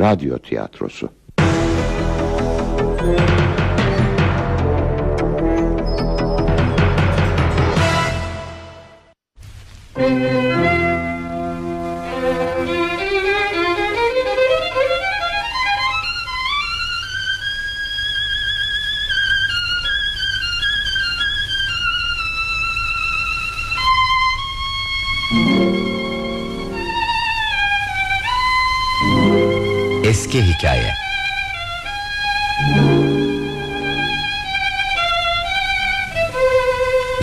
radyo tiyatrosu.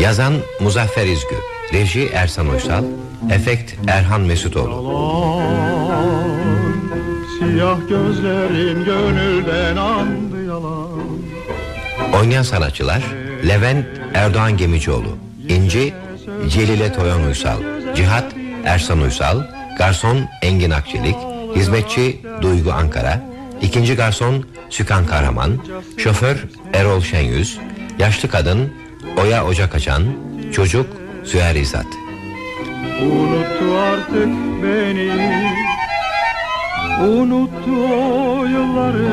Yazan Muzaffer İzgü. Reji Ersan Uysal Efekt Erhan Mesutoğlu. Siyah gözlerin gönülden andı yalan. Oynayan sanatçılar Levent Erdoğan Gemicioğlu İnci Celile Toyan Uysal Cihat Ersan Uysal Garson Engin Akçelik Hizmetçi Duygu Ankara İkinci garson Sükan Kahraman Şoför Erol Şenyüz Yaşlı kadın Oya Ocak Açan Çocuk Süher İzzat. Unuttu artık beni. Unuttu o yılları.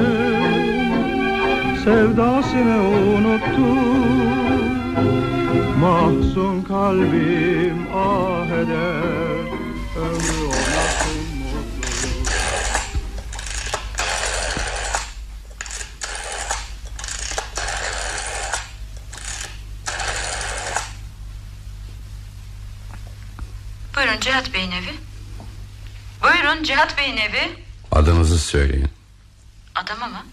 Sevdasını unuttu. Mahzun kalbim ah eder Ömrü Buyurun Cihat Bey'in evi. Buyurun Cihat Bey'in evi. Adınızı söyleyin. Adamı mı?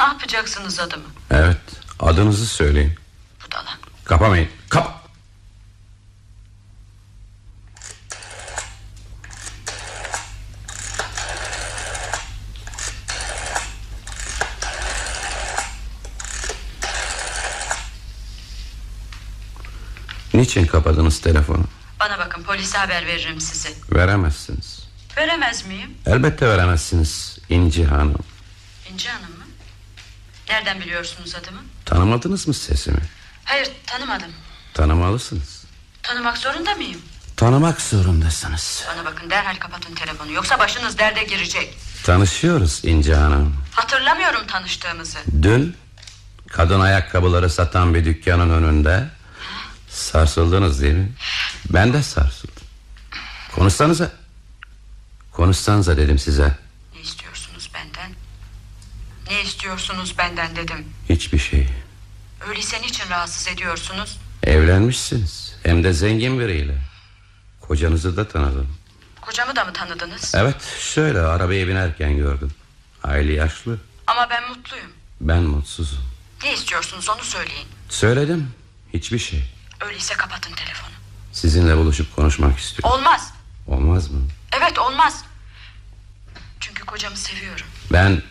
Ne yapacaksınız adamı? Evet adınızı söyleyin. Budala. Kapamayın. Kap. Niçin kapadınız telefonu? Bana bakın polise haber veririm sizi. Veremezsiniz. Veremez miyim? Elbette veremezsiniz İnci Hanım. İnci Hanım mı? Nereden biliyorsunuz adımı? Tanımadınız mı sesimi? Hayır tanımadım. Tanımalısınız. Tanımak zorunda mıyım? Tanımak zorundasınız. Bana bakın derhal kapatın telefonu. Yoksa başınız derde girecek. Tanışıyoruz İnci Hanım. Hatırlamıyorum tanıştığımızı. Dün kadın ayakkabıları satan bir dükkanın önünde sarsıldınız değil mi? Ben de sarsıldım. Konuşsanıza. Konuşsanıza dedim size. Ne istiyorsunuz benden? Ne istiyorsunuz benden dedim. Hiçbir şey. Öyleyse niçin rahatsız ediyorsunuz? Evlenmişsiniz. Hem de zengin biriyle. Kocanızı da tanıdım. Kocamı da mı tanıdınız? Evet şöyle arabaya binerken gördüm. Aile yaşlı. Ama ben mutluyum. Ben mutsuzum. Ne istiyorsunuz onu söyleyin. Söyledim. Hiçbir şey. Öyleyse kapatın telefonu. Sizinle buluşup konuşmak istiyorum. Olmaz. Olmaz mı? Evet olmaz. Çünkü kocamı seviyorum. Ben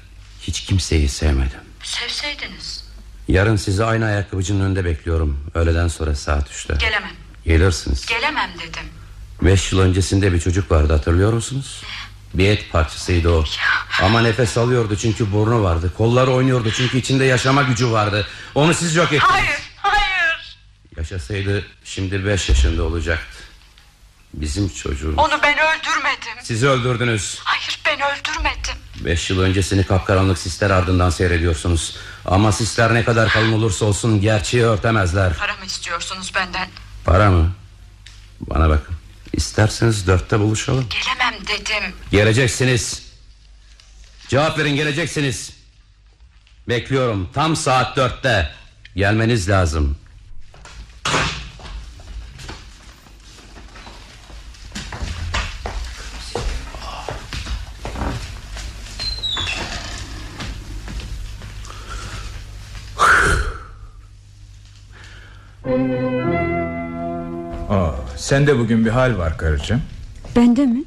hiç kimseyi sevmedim. Sevseydiniz. Yarın sizi aynı ayakkabıcının önünde bekliyorum. Öğleden sonra saat üçte. Gelemem. Gelirsiniz. Gelemem dedim. Beş yıl öncesinde bir çocuk vardı hatırlıyor musunuz? Bir et parçasıydı o. Ama nefes alıyordu çünkü burnu vardı. Kolları oynuyordu çünkü içinde yaşama gücü vardı. Onu siz yok ettiniz. Hayır, hayır. Yaşasaydı şimdi beş yaşında olacaktı. Bizim çocuğumuz. Onu ben öldürmedim. Sizi öldürdünüz. Hayır ben öldürmedim. Beş yıl öncesini kapkaranlık sisler ardından seyrediyorsunuz. Ama sisler ne kadar kalın olursa olsun gerçeği örtemezler. Para mı istiyorsunuz benden? Para mı? Bana bakın. İsterseniz dörtte buluşalım. Gelemem dedim. Geleceksiniz. Cevap verin geleceksiniz. Bekliyorum tam saat dörtte. Gelmeniz lazım. Sende bugün bir hal var karıcığım. Bende mi?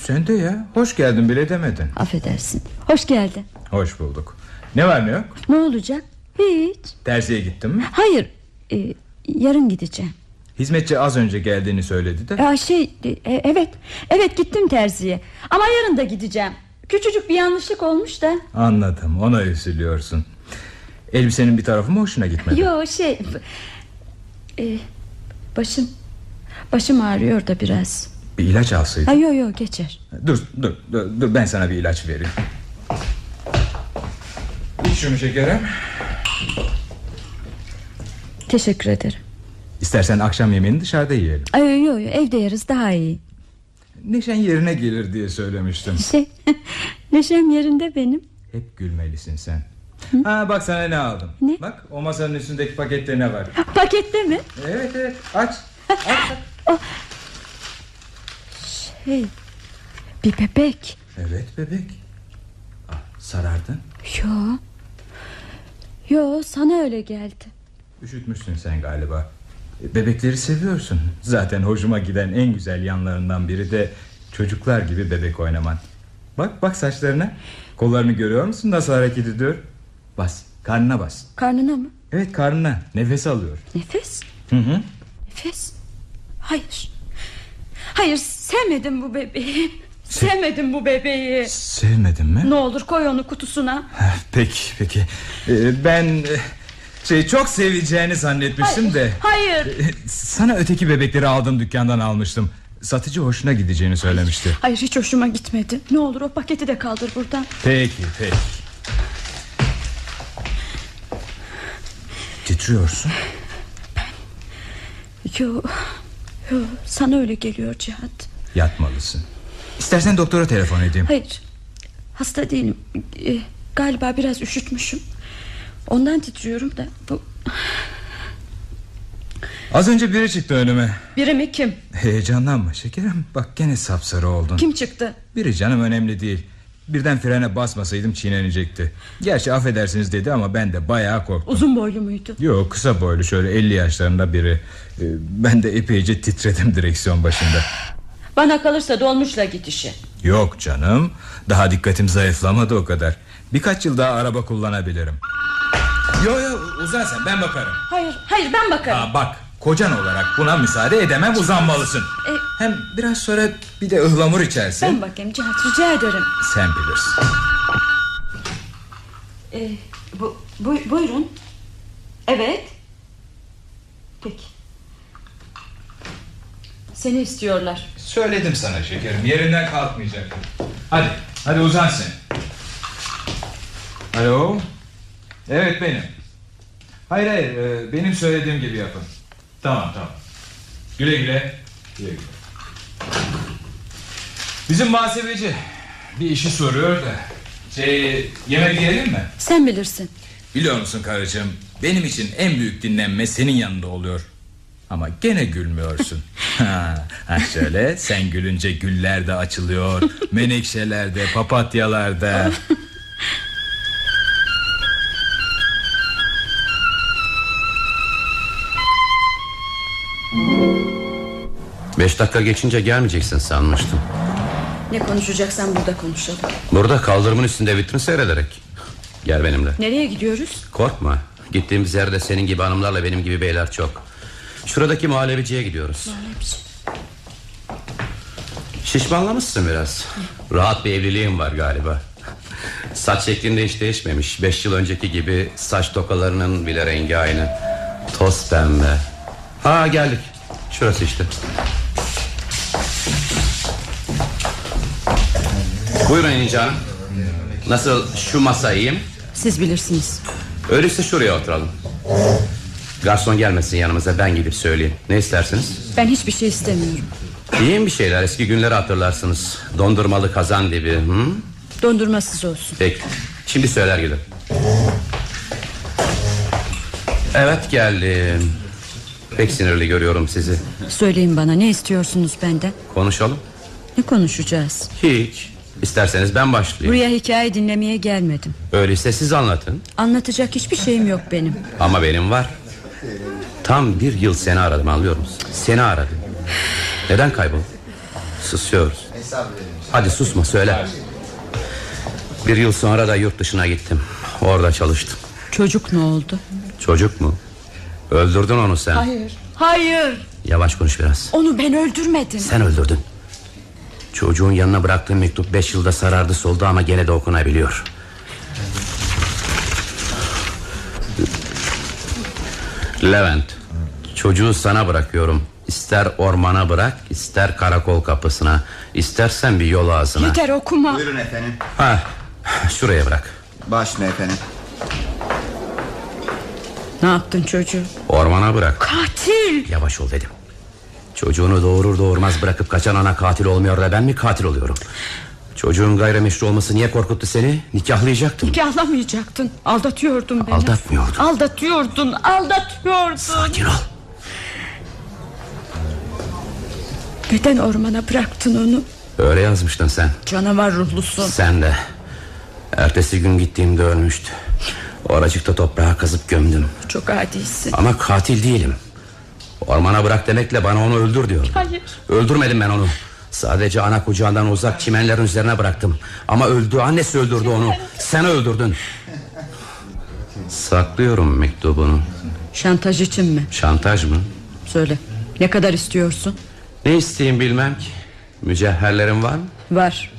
Sende ya. Hoş geldin bile demedin. Affedersin. Hoş geldin. Hoş bulduk. Ne var ne yok? Ne olacak? Hiç. Terziye gittin mi? Hayır. e, yarın gideceğim. Hizmetçi az önce geldiğini söyledi de. Aa, şey e, evet. Evet gittim terziye. Ama yarın da gideceğim. Küçücük bir yanlışlık olmuş da. Anladım ona üzülüyorsun. Elbisenin bir tarafı mı hoşuna gitmedi? Yo şey e, başım başım ağrıyor da biraz. Bir ilaç alsaydın. Ha, yo yo geçer. Dur, dur, dur, dur ben sana bir ilaç vereyim. İç şunu şekerim. Teşekkür ederim. İstersen akşam yemeğini dışarıda yiyelim. Ay, yo, yo, evde yeriz daha iyi. Neşen yerine gelir diye söylemiştim. Şey Neşem yerinde benim. Hep gülmelisin sen. Ha bak sana ne aldım. Ne? Bak o masanın üstündeki pakette ne var? Pakette mi? Evet evet. Aç Hey, bir bebek. Evet bebek. Ah, Sarardın. Yo. Yo sana öyle geldi. Üşütmüşsün sen galiba. E, Bebekleri seviyorsun. Zaten hoşuma giden en güzel yanlarından biri de Çocuklar gibi bebek oynaman. Bak bak saçlarına. Kollarını görüyor musun? Nasıl hareket ediyor? Bas karnına bas. Karnına mı? Evet karnına. Nefes alıyor. Nefes? Hı hı. Nefes Hayır. Hayır sevmedim bu bebeği. Sevmedim bu bebeği. Sevmedin mi? Ne olur koy onu kutusuna. Peki peki. Ee, Ben e, şey çok seveceğini zannetmiştim de. Hayır. E, Sana öteki bebekleri aldığım dükkandan almıştım. Satıcı hoşuna gideceğini söylemişti. Hayır hiç hoşuma gitmedi. Ne olur o paketi de kaldır buradan. Peki peki. Titriyorsun. Yo, yo sana öyle geliyor Cihat. Yatmalısın. İstersen doktora telefon edeyim. Hayır. Hasta değilim. Ee, Galiba biraz üşütmüşüm. Ondan titriyorum da bu Az önce biri çıktı önüme. Biri mi? Kim? Heyecanlanma şekerim. Bak gene sapsarı oldun. Kim çıktı? Biri canım önemli değil Birden frene basmasaydım çiğnenecekti. Gerçi affedersiniz dedi ama ben de bayağı korktum. Uzun boylu muydu? Yok kısa boylu şöyle 50 yaşlarında biri. Ee, Ben de epeyce titredim direksiyon başında. Bana kalırsa dolmuşla git işe. Yok canım Daha dikkatim zayıflamadı o kadar. Birkaç yıl daha araba kullanabilirim. Yo yo uzan sen ben bakarım. Hayır hayır ben bakarım. Aa, Bak kocan olarak buna müsaade edemem uzanmalısın. E- Hem biraz sonra bir de ıhlamur içersin. Ben bakayım Cihat rica ederim. Sen bilirsin. Ee, bu, bu, Buyurun. Evet. Peki. Seni istiyorlar. Söyledim sana şekerim yerinden kalkmayacak Hadi hadi uzan sen. Alo? Evet benim. Hayır hayır e, benim söylediğim gibi yapın Tamam tamam. Güle güle. Güle güle. Bizim muhasebeci Bir işi soruyor da Şey yemek yiyelim mi? Sen bilirsin. Biliyor musun karıcığım Benim için en büyük dinlenme senin yanında oluyor. Ama gene gülmüyorsun. Ha, ha şöyle sen gülünce güller de açılıyor Menekşeler de papatyalar da Beş dakika geçince gelmeyeceksin sanmıştım. Ne konuşacaksan burada konuşalım. Burada kaldırımın üstünde vitrin seyrederek. Gel benimle. Nereye gidiyoruz? Korkma. Gittiğimiz yerde senin gibi hanımlarla benim gibi beyler çok. Şuradaki muhallebiciye gidiyoruz. Şişmanlamışsın biraz. Rahat bir evliliğin var galiba. Saç şeklinde hiç değişmemiş. Beş yıl önceki gibi saç tokalarının bile rengi aynı. Toz pembe. Ha geldik. Şurası işte Buyurun İnci Hanım. Nasıl şu masa iyi mi? Siz bilirsiniz. Öyleyse şuraya oturalım. Garson gelmesin yanımıza ben gidip söyleyeyim. Ne istersiniz? Ben hiçbir şey istemiyorum. Yiyin bir şeyler? Eski günleri hatırlarsınız. Dondurmalı kazan dibi hı? Dondurmasız olsun. Peki. Şimdi söyler gülüm Evet geldim. Pek sinirli görüyorum sizi. Söyleyin bana ne istiyorsunuz benden? Konuşalım. Ne konuşacağız? Hiç İsterseniz ben başlayayım. Buraya hikaye dinlemeye gelmedim. Öyleyse siz anlatın. Anlatacak hiçbir şeyim yok benim. Ama benim var. Tam bir yıl seni aradım anlıyor musun? Seni aradım. Neden kayboldun Susuyoruz. Hadi susma söyle. Bir yıl sonra da yurt dışına gittim. Orada çalıştım. Çocuk ne oldu? Çocuk mu? Öldürdün onu sen. Hayır. Hayır. Yavaş konuş biraz. Onu ben öldürmedim. Sen öldürdün Çocuğun yanına bıraktığın mektup beş yılda sarardı soldu ama gene de okunabiliyor. Levent Çocuğu sana bırakıyorum. İster ormana bırak ister karakol kapısına. İstersen bir yol ağzına. Yeter okuma. Buyurun efendim. Ha, Şuraya bırak. Başla efendim. Ne yaptın çocuğu Ormana bırak. Katil! Yavaş ol dedim Çocuğunu doğurur doğurmaz bırakıp kaçan ana katil olmuyor da ben mi katil oluyorum? Çocuğun gayrimeşru olması niye korkuttu seni? Nikahlayacaktım Nikahlamayacaktın. Aldatıyordun beni. Aldatmıyordum Aldatıyordun. Aldatıyordun. Sakin ol. Neden ormana bıraktın onu? Öyle yazmıştın sen. Canavar ruhlusun. Sen de. Ertesi gün gittiğimde ölmüştü. Oracıkta toprağa kazıp gömdüm. Çok adisin Ama katil değilim Ormana bırak demekle bana onu öldür diyor. Hayır. Öldürmedim ben onu. Sadece ana kucağından uzak çimenlerin üzerine bıraktım. Ama öldü annesi öldürdü onu. Sen öldürdün. Saklıyorum mektubunu. Şantaj için mi? Şantaj mı? Söyle. Ne kadar istiyorsun? Ne isteyeyim bilmem ki. Mücevherlerin var mı? Var.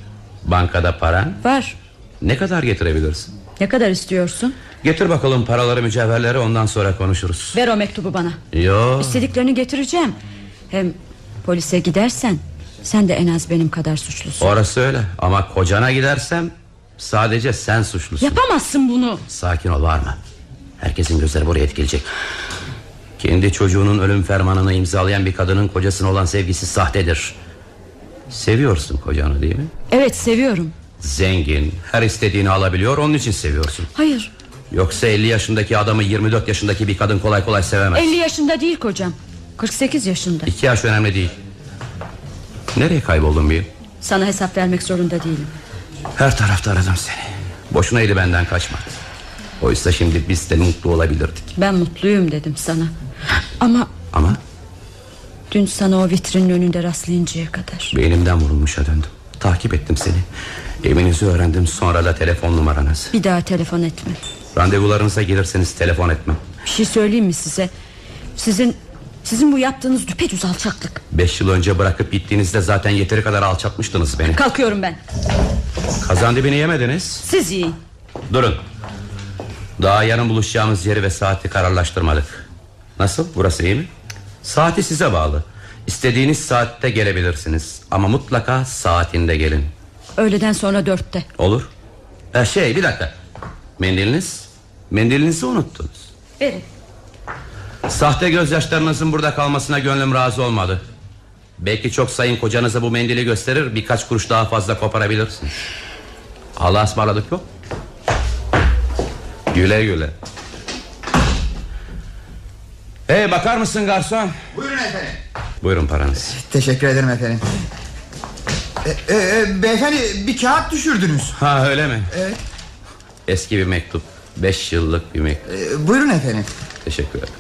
Bankada paran? Var. Ne kadar getirebilirsin? Ne kadar istiyorsun Getir bakalım paraları mücevherleri ondan sonra konuşuruz. Ver o mektubu bana. Yo. İstediklerini getireceğim. Hem polise gidersen Sen de en az benim kadar suçlusun. Orası öyle. Ama kocana gidersem Sadece sen suçlusun. Yapamazsın bunu. Sakin ol var mı Herkesin gözleri buraya etkilecek Kendi çocuğunun ölüm fermanını imzalayan bir kadının kocasına olan sevgisi sahtedir. Seviyorsun kocanı değil mi? Evet seviyorum. Zengin her istediğini alabiliyor onun için seviyorsun. Hayır Yoksa 50 yaşındaki adamı 24 yaşındaki bir kadın kolay kolay sevemez. 50 yaşında değil kocam. 48 yaşında. İki yaş önemli değil. Nereye kayboldun bir? Sana hesap vermek zorunda değilim. Her tarafta aradım seni. Boşuna benden kaçmadı Oysa şimdi biz de mutlu olabilirdik. Ben mutluyum dedim sana. Ama Ama? dün sana o vitrinin önünde rastlayıncaya kadar. Beynimden vurulmuşa döndüm. Takip ettim seni. Evinizi öğrendim sonra da telefon numaranızı Bir daha telefon etme Randevularınıza gelirseniz telefon etmem. Bir şey söyleyeyim mi size? Sizin sizin bu yaptığınız düpedüz alçaklık. Beş yıl önce bırakıp gittiğinizde zaten yeteri kadar alçaltmıştınız beni. Kalkıyorum ben. Kazan dibini yemediniz. Siz yiyin. Durun. Daha yarın buluşacağımız yeri ve saati kararlaştırmadık. Nasıl? Burası iyi mi? Saati size bağlı. İstediğiniz saatte gelebilirsiniz. Ama mutlaka saatinde gelin. Öğleden sonra dörtte. Olur. Ee, Şey bir dakika Mendiliniz Mendilinizi unuttunuz. Verin. Sahte gözyaşlarınızın burada kalmasına gönlüm razı olmadı. Belki çok sayın kocanıza bu mendili gösterir Birkaç kuruş daha fazla koparabilirsiniz Allah'a ısmarladık yok. Güle güle. Hey bakar mısın garson? Buyurun efendim. Buyurun paranız. Teşekkür ederim efendim. E, e, e, beyefendi bir kağıt düşürdünüz. Ha öyle mi? Evet. Eski bir mektup. Beş yıllık bir mektup. E, buyurun efendim. Teşekkür ederim.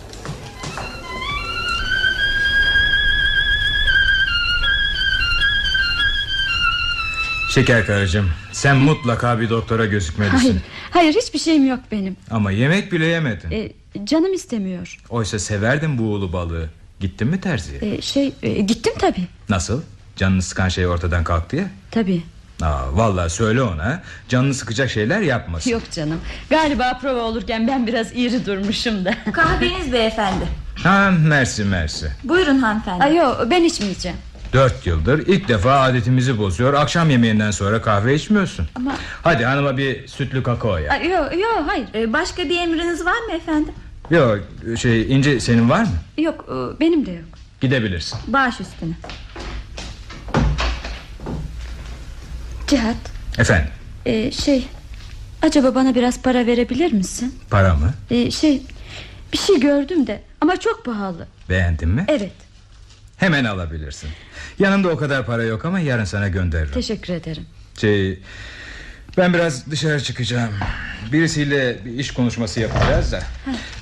Şeker karıcığım Sen mutlaka bir doktora gözükmelisin. Hayır, hayır hiçbir şeyim yok benim. Ama yemek bile yemedin. Ee, Canım istemiyor. Oysa severdin bu ulu balığı. Gittin mi terziye? Ee, Şey e, gittim tabi Nasıl? Canını sıkan şey ortadan kalktı ya. Tabi Aa, Vallahi söyle ona Canını sıkacak şeyler yapmasın. Yok canım galiba prova olurken ben biraz iri durmuşum da. Kahveniz beyefendi. Ha mersi mersi. Buyurun hanımefendi. Ay yok ben içmeyeceğim. Dört yıldır ilk defa adetimizi bozuyor Akşam yemeğinden sonra kahve içmiyorsun. Ama- Hadi hanıma bir sütlü kakao Ay, Yok yok hayır. Ee, başka bir emriniz var mı efendim? Yok şey İnce senin var mı? Yok e, benim de yok. Gidebilirsin. Baş üstüne. Cihat. Efendim? E, şey Acaba bana biraz para verebilir misin? Para mı? E, Şey bir şey gördüm de ama çok pahalı. Beğendin mi? Evet. Hemen alabilirsin. Yanımda o kadar para yok ama yarın sana gönderirim. Teşekkür ederim. Şey ben biraz dışarı çıkacağım. Birisiyle bir iş konuşması yapacağız da.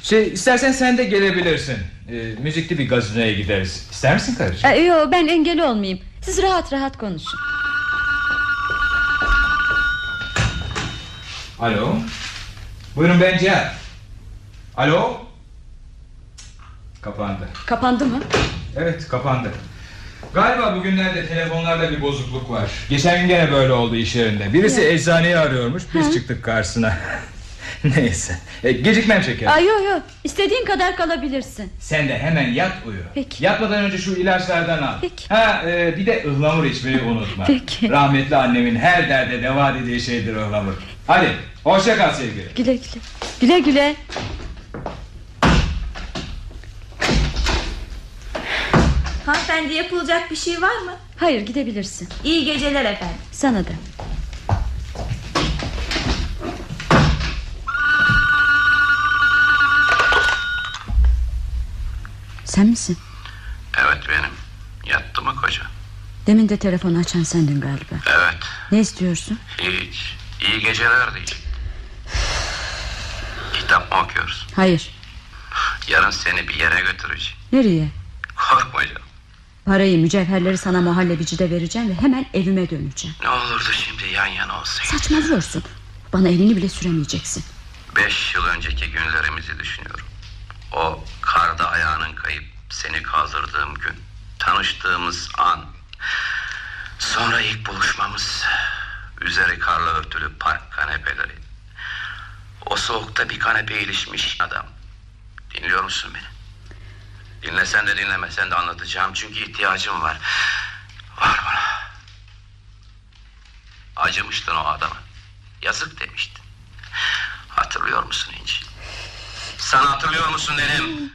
Şey istersen sen de gelebilirsin. Ee, Müzikli bir gazineye gideriz. İster misin karıcığım? E, Yok ben engel olmayayım. Siz rahat rahat konuşun Alo. Buyurun ben Cihat Alo. Kapandı. Kapandı mı? Evet kapandı. Galiba bugünlerde telefonlarda bir bozukluk var. Geçen gün gene böyle oldu iş yerinde. Birisi eczaneyi arıyormuş Biz çıktık karşısına. Neyse. E, gecikmem şeker Ay yok yok istediğin kadar kalabilirsin. Sen de hemen yat uyu. Peki. Yatmadan önce şu ilaçlardan al. Peki. Ha e, bir de ıhlamur içmeyi unutma. Peki. Rahmetli annemin her derde deva dediği şeydir ıhlamur Hadi hoşça kal sevgili Güle güle Güle güle Hanımefendi yapılacak bir şey var mı? Hayır gidebilirsin İyi geceler efendim. Sana da Sen misin? Evet benim. Yattı mı koca? Demin de telefonu açan sendin galiba Evet. Ne istiyorsun? Hiç. İyi geceler diyeceğim. Kitap mı okuyoruz? Hayır Yarın seni bir yere götüreceğim. Nereye? Korkma canım. Parayı mücevherleri sana muhallebicide vereceğim Ve hemen evime döneceğim Ne olurdu şimdi yan yana olsaydı. Saçmalıyorsun Bana elini bile süremeyeceksin Beş yıl önceki günlerimizi düşünüyorum. O karda ayağının kayıp seni kaldırdığım gün. Tanıştığımız an. Sonra ilk buluşmamız. Üzeri karla örtülü park kanepeleri. O soğukta bir kanepeye ilişmiş adam. Dinliyor musun beni? Dinlesen de dinlemesen de anlatacağım çünkü ihtiyacım var. Var bana. Acımıştın o adama. Yazık demiştin. Hatırlıyor musun hiç? Sen hatırlıyor musun dedim.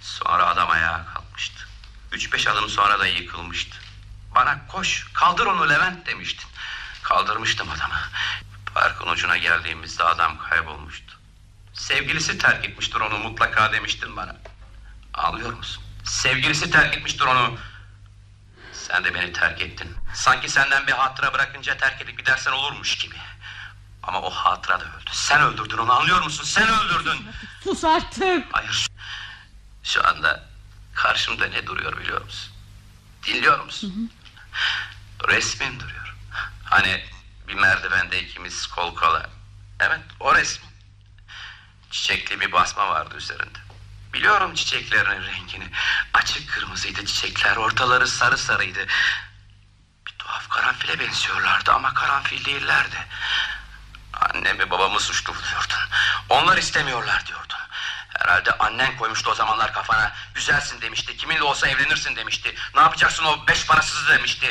Sonra adam ayağa kalkmıştı. Üç beş adım sonra da yıkılmıştı. Bana koş kaldır onu Levent demiştin. Kaldırmıştım adamı. Parkın ucuna geldiğimizde adam kaybolmuştu. Sevgilisi terk etmiştir onu mutlaka demiştin bana. Anlıyor musun? Sevgilisi terk etmiştir onu. Sen de beni terk ettin. Sanki senden bir hatıra bırakınca terk edip gidersen olurmuş gibi. Ama o hatıra da öldü. Sen öldürdün onu anlıyor musun? Sen öldürdün. Sus artık Hayır. Şu anda karşımda ne duruyor biliyor musun? Dinliyor musun? Resmin duruyor. Hani bir merdivende ikimiz kol kola. Evet o resim. Çiçekli bir basma vardı üzerinde. Biliyorum çiçeklerin rengini. Açık kırmızıydı çiçekler. Ortaları sarı sarıydı. Bir tuhaf karanfile benziyorlardı ama karanfil değillerdi. Annemi babamı suçlu buluyordun. Onlar istemiyorlar diyordun. Herhalde annen koymuştu o zamanlar kafana. Güzelsin demişti. Kiminle olsa evlenirsin demişti. Ne yapacaksın o beş parasızı demişti.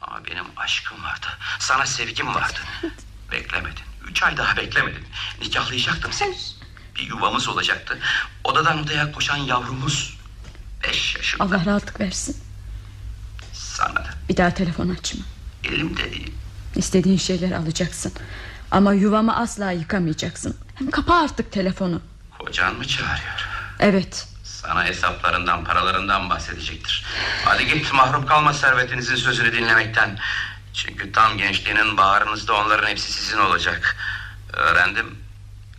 Ama benim aşkım vardı. Sana sevgim vardı. Beklemedin. Üç ay daha beklemedin. Nikahlayacaktım seni. Bir yuvamız olacaktı. Odadan odaya koşan yavrumuz. Beş yaşında. Allah rahatlık versin Sana da. Bir daha telefon açma Elimde değil. İstediğin şeyleri alacaksın Ama yuvamı asla yıkamayacaksın Hem kapa artık telefonu Kocan mı çağırıyor? Evet. Sana hesaplarından paralarından bahsedecektir. Hadi git mahrum kalma servetinizin sözünü dinlemekten. Çünkü tam gençliğinin baharınızda onların hepsi sizin olacak. Öğrendim.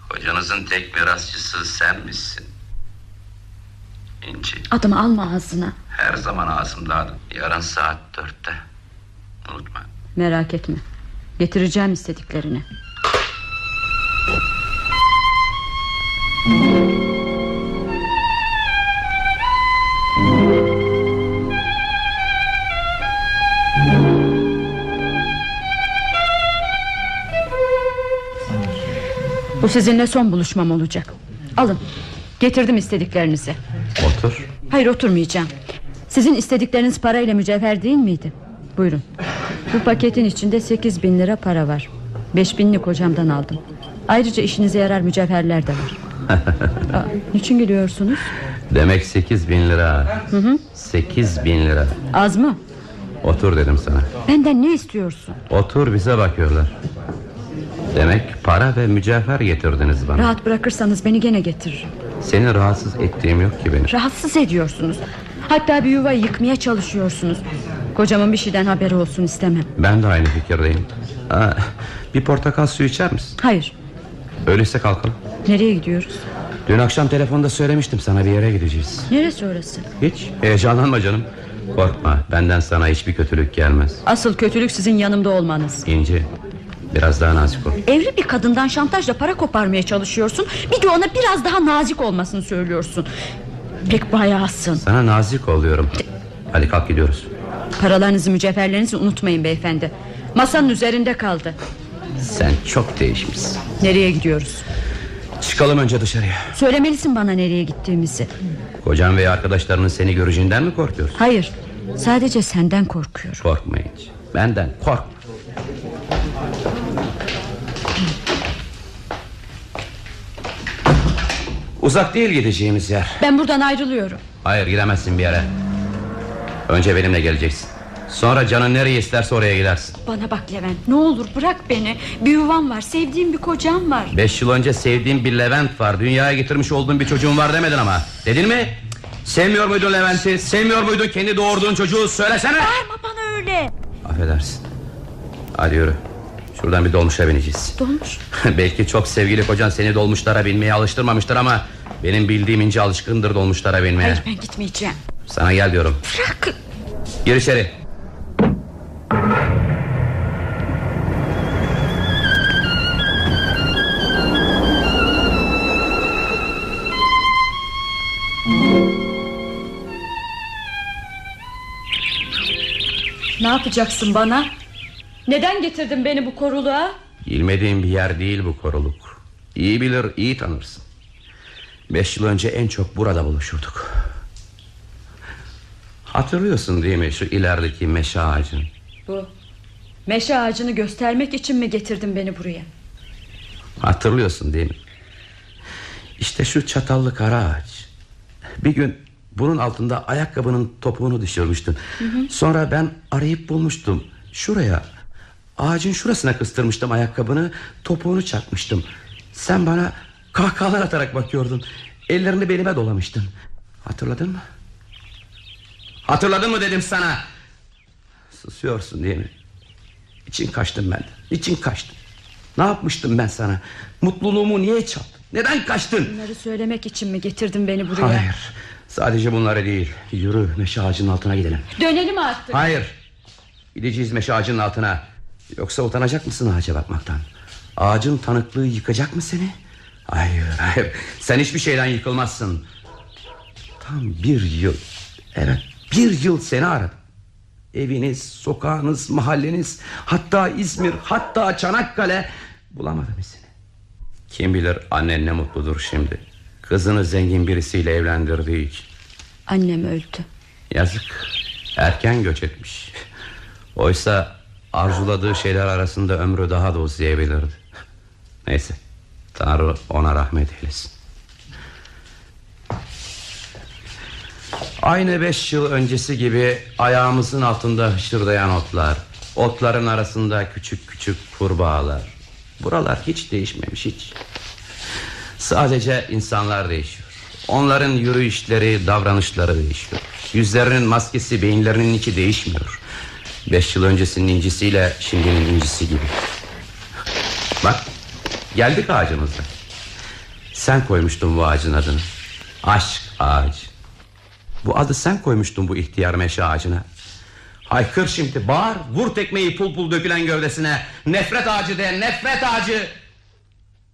Kocanızın tek mirasçısı sen misin? İnci. Adımı alma ağzına. Her zaman ağzımdaydın Yarın saat dörtte. Unutma. Merak etme. Getireceğim istediklerini Bu sizinle son buluşmam olacak. Alın Getirdim istediklerinizi. Otur. Hayır oturmayacağım. Sizin istedikleriniz parayla mücevher değil miydi? Buyurun. Bu paketin içinde 8 bin lira para var. 5 binlik hocamdan aldım. Ayrıca işinize yarar mücevherler de var Aa, Niçin gülüyorsunuz? Demek sekiz bin lira. Sekiz bin lira. Az mı? Otur dedim sana. Benden ne istiyorsun? Otur bize bakıyorlar. Demek para ve mücevher getirdiniz bana. Rahat bırakırsanız beni gene getiririm. Seni rahatsız ettiğim yok ki benim. Rahatsız ediyorsunuz. Hatta bir yuva yıkmaya çalışıyorsunuz. Kocamın bir şeyden haberi olsun istemem. Ben de aynı fikirdeyim. Aa, Bir portakal suyu içer misin? Hayır. Öyleyse kalkalım nereye gidiyoruz? Dün akşam telefonda söylemiştim sana bir yere gideceğiz. Neresi orası? Hiç. Heyecanlanma canım. Korkma. Benden sana hiçbir kötülük gelmez. Asıl kötülük sizin yanımda olmanız. İnci Biraz daha nazik ol. Evli bir kadından şantajla para koparmaya çalışıyorsun. Bir de ona biraz daha nazik olmasını söylüyorsun. Pek bayağısın. Sana nazik oluyorum Hadi kalk gidiyoruz. Paralarınızı mücevherlerinizi unutmayın beyefendi. Masanın üzerinde kaldı. Sen çok değişmişsin. Nereye gidiyoruz? Çıkalım önce dışarıya. Söylemelisin bana nereye gittiğimizi. Kocan ve arkadaşlarının seni göreceğinden mi korkuyorsun? Hayır sadece senden korkuyorum. Korkma hiç. Benden korkma. Uzak değil gideceğimiz yer. Ben buradan ayrılıyorum. Hayır gidemezsin bir yere. Önce benimle geleceksin Sonra canın nereye isterse oraya gidersin. Bana bak Levent ne olur bırak beni. Bir yuvam var sevdiğim bir kocam var. Beş yıl önce sevdiğim bir Levent var. Dünyaya getirmiş olduğum bir çocuğum var demedin ama. Dedin mi? Sevmiyor muydun Levent'i? Sevmiyor muydun kendi doğurduğun çocuğu? Söylesene! Bağırma bana öyle. Affedersin. Hadi yürü. Şuradan bir dolmuşa bineceğiz. Dolmuş? Belki çok sevgili kocan seni dolmuşlara binmeye alıştırmamıştır ama Benim bildiğim ince alışkındır dolmuşlara binmeye. Hayır ben gitmeyeceğim. Sana gel diyorum. Bırak! Gir içeri yapacaksın bana? Neden getirdin beni bu koruluğa? Bilmediğin bir yer değil bu koruluk. İyi bilir iyi tanırsın. Beş yıl önce en çok burada buluşurduk. Hatırlıyorsun değil mi şu ilerideki meşe ağacını? Bu. Meşe ağacını göstermek için mi getirdin beni buraya? Hatırlıyorsun değil mi? İşte şu çatallı kara ağaç. Bir gün bunun altında ayakkabının topuğunu düşürmüştün Sonra ben arayıp bulmuştum. Şuraya. Ağacın şurasına kıstırmıştım ayakkabını Topuğunu çakmıştım Sen bana kahkahalar atarak bakıyordun. Ellerini belime dolamıştın. Hatırladın mı? Hatırladın mı dedim sana? Susuyorsun değil mi? İçin kaçtım ben İçin kaçtım Ne yapmıştım ben sana? Mutluluğumu niye çaldın? Neden kaçtın? Bunları söylemek için mi getirdin beni buraya? Hayır sadece bunları değil Yürü meşe ağacının altına gidelim. Dönelim artık. Hayır Gideceğiz meşe ağacının altına. Yoksa utanacak mısın ağaca bakmaktan? Ağacın tanıklığı yıkacak mı seni? Hayır hayır. Sen hiçbir şeyden yıkılmazsın. Tam bir yıl Evet bir yıl seni aradım. Eviniz, sokağınız, mahalleniz Hatta İzmir, hatta Çanakkale. Bulamadım seni Kim bilir annen ne mutludur şimdi Kızını zengin birisiyle evlendirdiği için Annem öldü. Yazık. Erken göç etmiş. Oysa arzuladığı şeyler arasında ömrü daha da uzayabilirdi. Neyse Tanrı ona rahmet eylesin. Aynı beş yıl öncesi gibi Ayağımızın altında hışırdayan otlar Otların arasında küçük küçük kurbağalar. Buralar hiç değişmemiş hiç Sadece insanlar değişiyor. Onların yürüyüşleri, davranışları değişiyor. Yüzlerinin maskesi, beyinlerinin içi değişmiyor. Beş yıl öncesinin incisiyle şimdinin incisi gibi. Bak geldik ağacımıza. Sen koymuştun bu ağacın adını. Aşk ağacı. Bu adı sen koymuştun bu ihtiyar meşe ağacına. Haykır şimdi bağır Vur tekmeyi pul pul dökülen gövdesine. Nefret ağacı de nefret ağacı.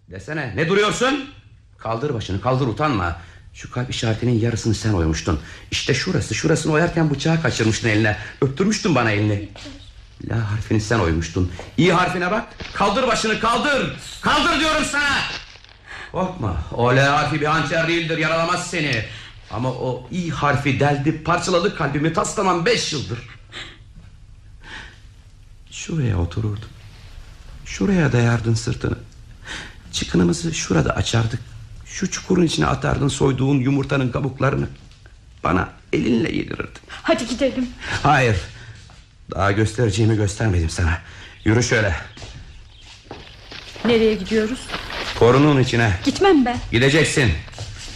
Desene ne duruyorsun Kaldır başını kaldır utanma. Şu kalp işaretinin yarısını sen oymuştun. İşte şurası şurasını oyarken bıçağı kaçırmıştın eline. Öptürmüştün bana elini. La harfini sen oymuştun. İyi harfine bak. Kaldır başını kaldır. Kaldır diyorum sana. Korkma. O L harfi bir hançer değildir yaralamaz seni. Ama o İ harfi deldi parçaladı kalbimi taslaman beş yıldır. Şuraya otururdun Şuraya dayardın sırtını. Çıkınımızı şurada açardık Şu çukurun içine atardın soyduğun yumurtanın kabuklarını. Bana elinle yedirirdin. Hadi gidelim. Hayır. Daha göstereceğimi göstermedim sana. Yürü şöyle. Nereye gidiyoruz? Korunun içine. Gitmem ben. Gideceksin.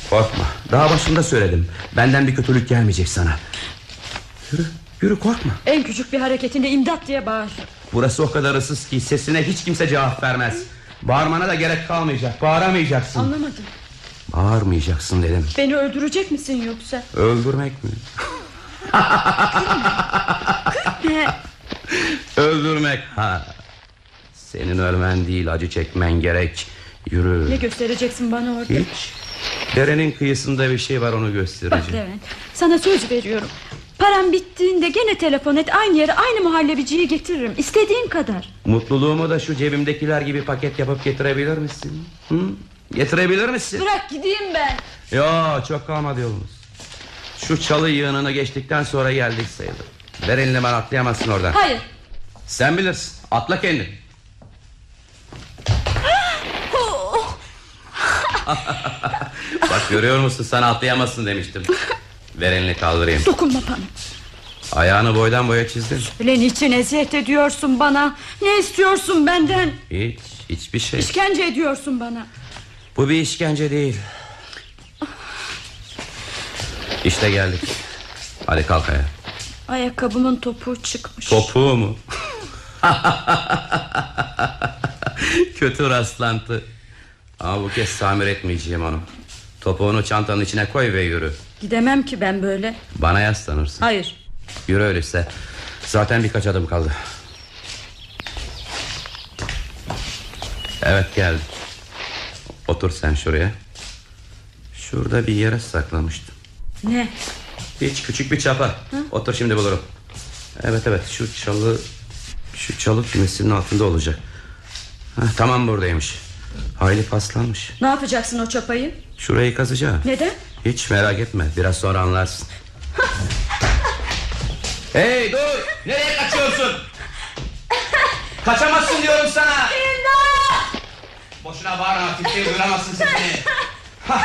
Korkma. Daha başında söyledim. Benden bir kötülük gelmeyecek sana. Yürü yürü korkma. En küçük bir hareketinde imdat diye bağır. Burası o kadar ıssız ki sesine hiç kimse cevap vermez. Bağırmana da gerek kalmayacak Bağıramayacaksın. Anlamadım Bağırmayacaksın dedim. Beni öldürecek misin yoksa? Öldürmek mi? Öldürmek. Ha. Senin ölmen değil acı çekmen gerek. Yürü. Ne göstereceksin bana orada? Hiç. Derenin kıyısında bir şey var onu Bak göstereceğim Levent sana söz veriyorum. Param bittiğinde gene telefon et Aynı yere aynı muhallebiciyi getiririm İstediğin kadar. Mutluluğumu da şu cebimdekiler gibi paket yapıp getirebilir misin? Hı? Getirebilir misin? Bırak gideyim ben Yo çok kalmadı yolumuz. Şu çalı yığınını geçtikten sonra geldik sayılır. Ver elini ben atlayamazsın oradan. Hayır Sen bilirsin. Atla kendin. Bak görüyor musun sana atlayamazsın demiştim. Ver elini kaldırayım. Dokunma bana Ayağını boydan boya çizdin. Öyle niçin eziyet ediyorsun bana Ne istiyorsun benden Hiç, hiçbir şey. İşkence ediyorsun bana Bu bir işkence değil. İşte geldik. Hadi kalk ayağa. Ayakkabımın topuğu çıkmış Topuğu mu? Kötü rastlantı. Ama bu kez tamir etmeyeceğim onu. Topuğunu çantanın içine koy ve yürü. Gidemem ki ben böyle Bana yaslanırsın. Hayır Yürü öyleyse. Zaten birkaç adım kaldı. Evet geldim. Otur sen şuraya. Şurada bir yere saklamıştım. Ne Hiç küçük bir çapa. Otur şimdi bulurum. Evet evet şu çalı şu çalı kümesinin altında olacak. Heh, tamam buradaymış. Hayli paslanmış. Ne yapacaksın o çapayı Şurayı kazacağım. Neden Hiç merak etme. Biraz sonra anlarsın. hey dur! Nereye kaçıyorsun? Kaçamazsın diyorum sana. Boşuna bağırma. Kimseyi duyuramazsın sesini. Hah,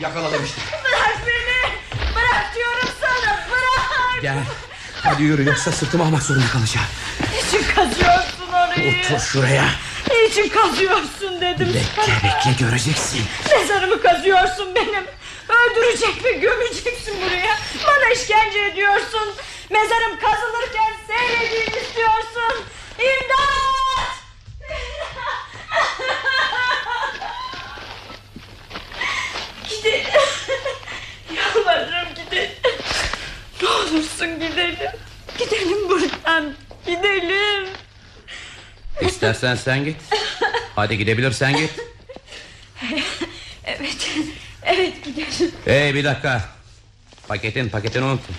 yakaladım işte. Bırak beni Bırak diyorum sana bırak Gel. Hadi yürü yoksa sırtımı almak zorunda kalacağım. Niçin kazıyorsun orayı Otur şuraya. Niçin kazıyorsun dedim Bekle bekle göreceksin. Mezarımı kazıyorsun benim Öldürecek ve gömeceksin buraya Bana işkence ediyorsun Mezarım kazılırken seyredeyim istiyorsun İmdat Gidelim Yalvarırım gidelim Ne olursun gidelim Gidelim buradan Gidelim İstersen sen git. Hadi gidebilirsen git. Evet Evet gidelim Hey bir dakika. Paketin paketini unuttum.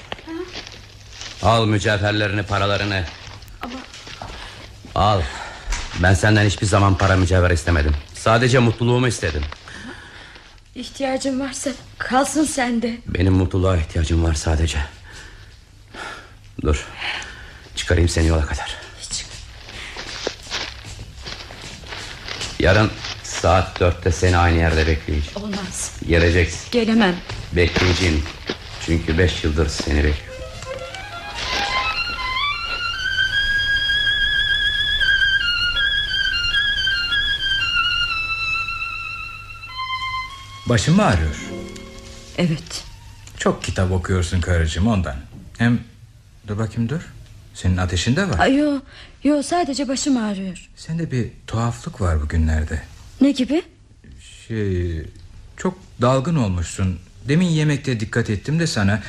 Al mücevherlerini paralarını. Al. Ben senden hiçbir zaman para mücevher istemedim. Sadece mutluluğumu istedim. İhtiyacın varsa kalsın sende Benim mutluluğa ihtiyacım var sadece. Dur. Çıkarayım seni yola kadar. Yarın saat dörtte seni aynı yerde bekleyeceğim. olmaz Geleceksin. Gelemem Bekleyeceğim. Çünkü beş yıldır seni bekliyorum. Başım mı ağrıyor? Evet Çok kitap okuyorsun karıcığım ondan. Hem dur bakayım dur. Senin ateşin de var. Ay, Yo, yo sadece başım ağrıyor Sende bir tuhaflık var bugünlerde. Ne gibi? Şey, çok dalgın olmuşsun. Demin yemekte dikkat ettim de sana.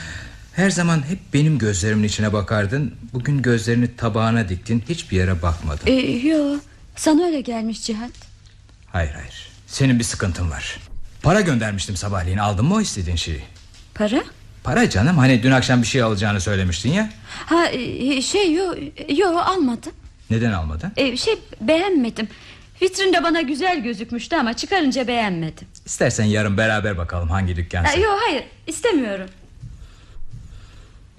Her zaman hep benim gözlerimin içine bakardın. Bugün gözlerini tabağına diktin. Hiçbir yere bakmadın. Ee, yo sana öyle gelmiş Cihat Hayır hayır. Senin bir sıkıntın var. Para göndermiştim sabahleyin. Aldın mı o istediğin şeyi? Para? Para canım. Hani dün akşam bir şey alacağını söylemiştin ya. Ha e, şey yo, yo almadım Neden almadın? ee, Şey beğenmedim Vitrinde bana güzel gözükmüştü ama çıkarınca beğenmedim İstersen yarın beraber bakalım hangi dükkan. ha, Yo hayır istemiyorum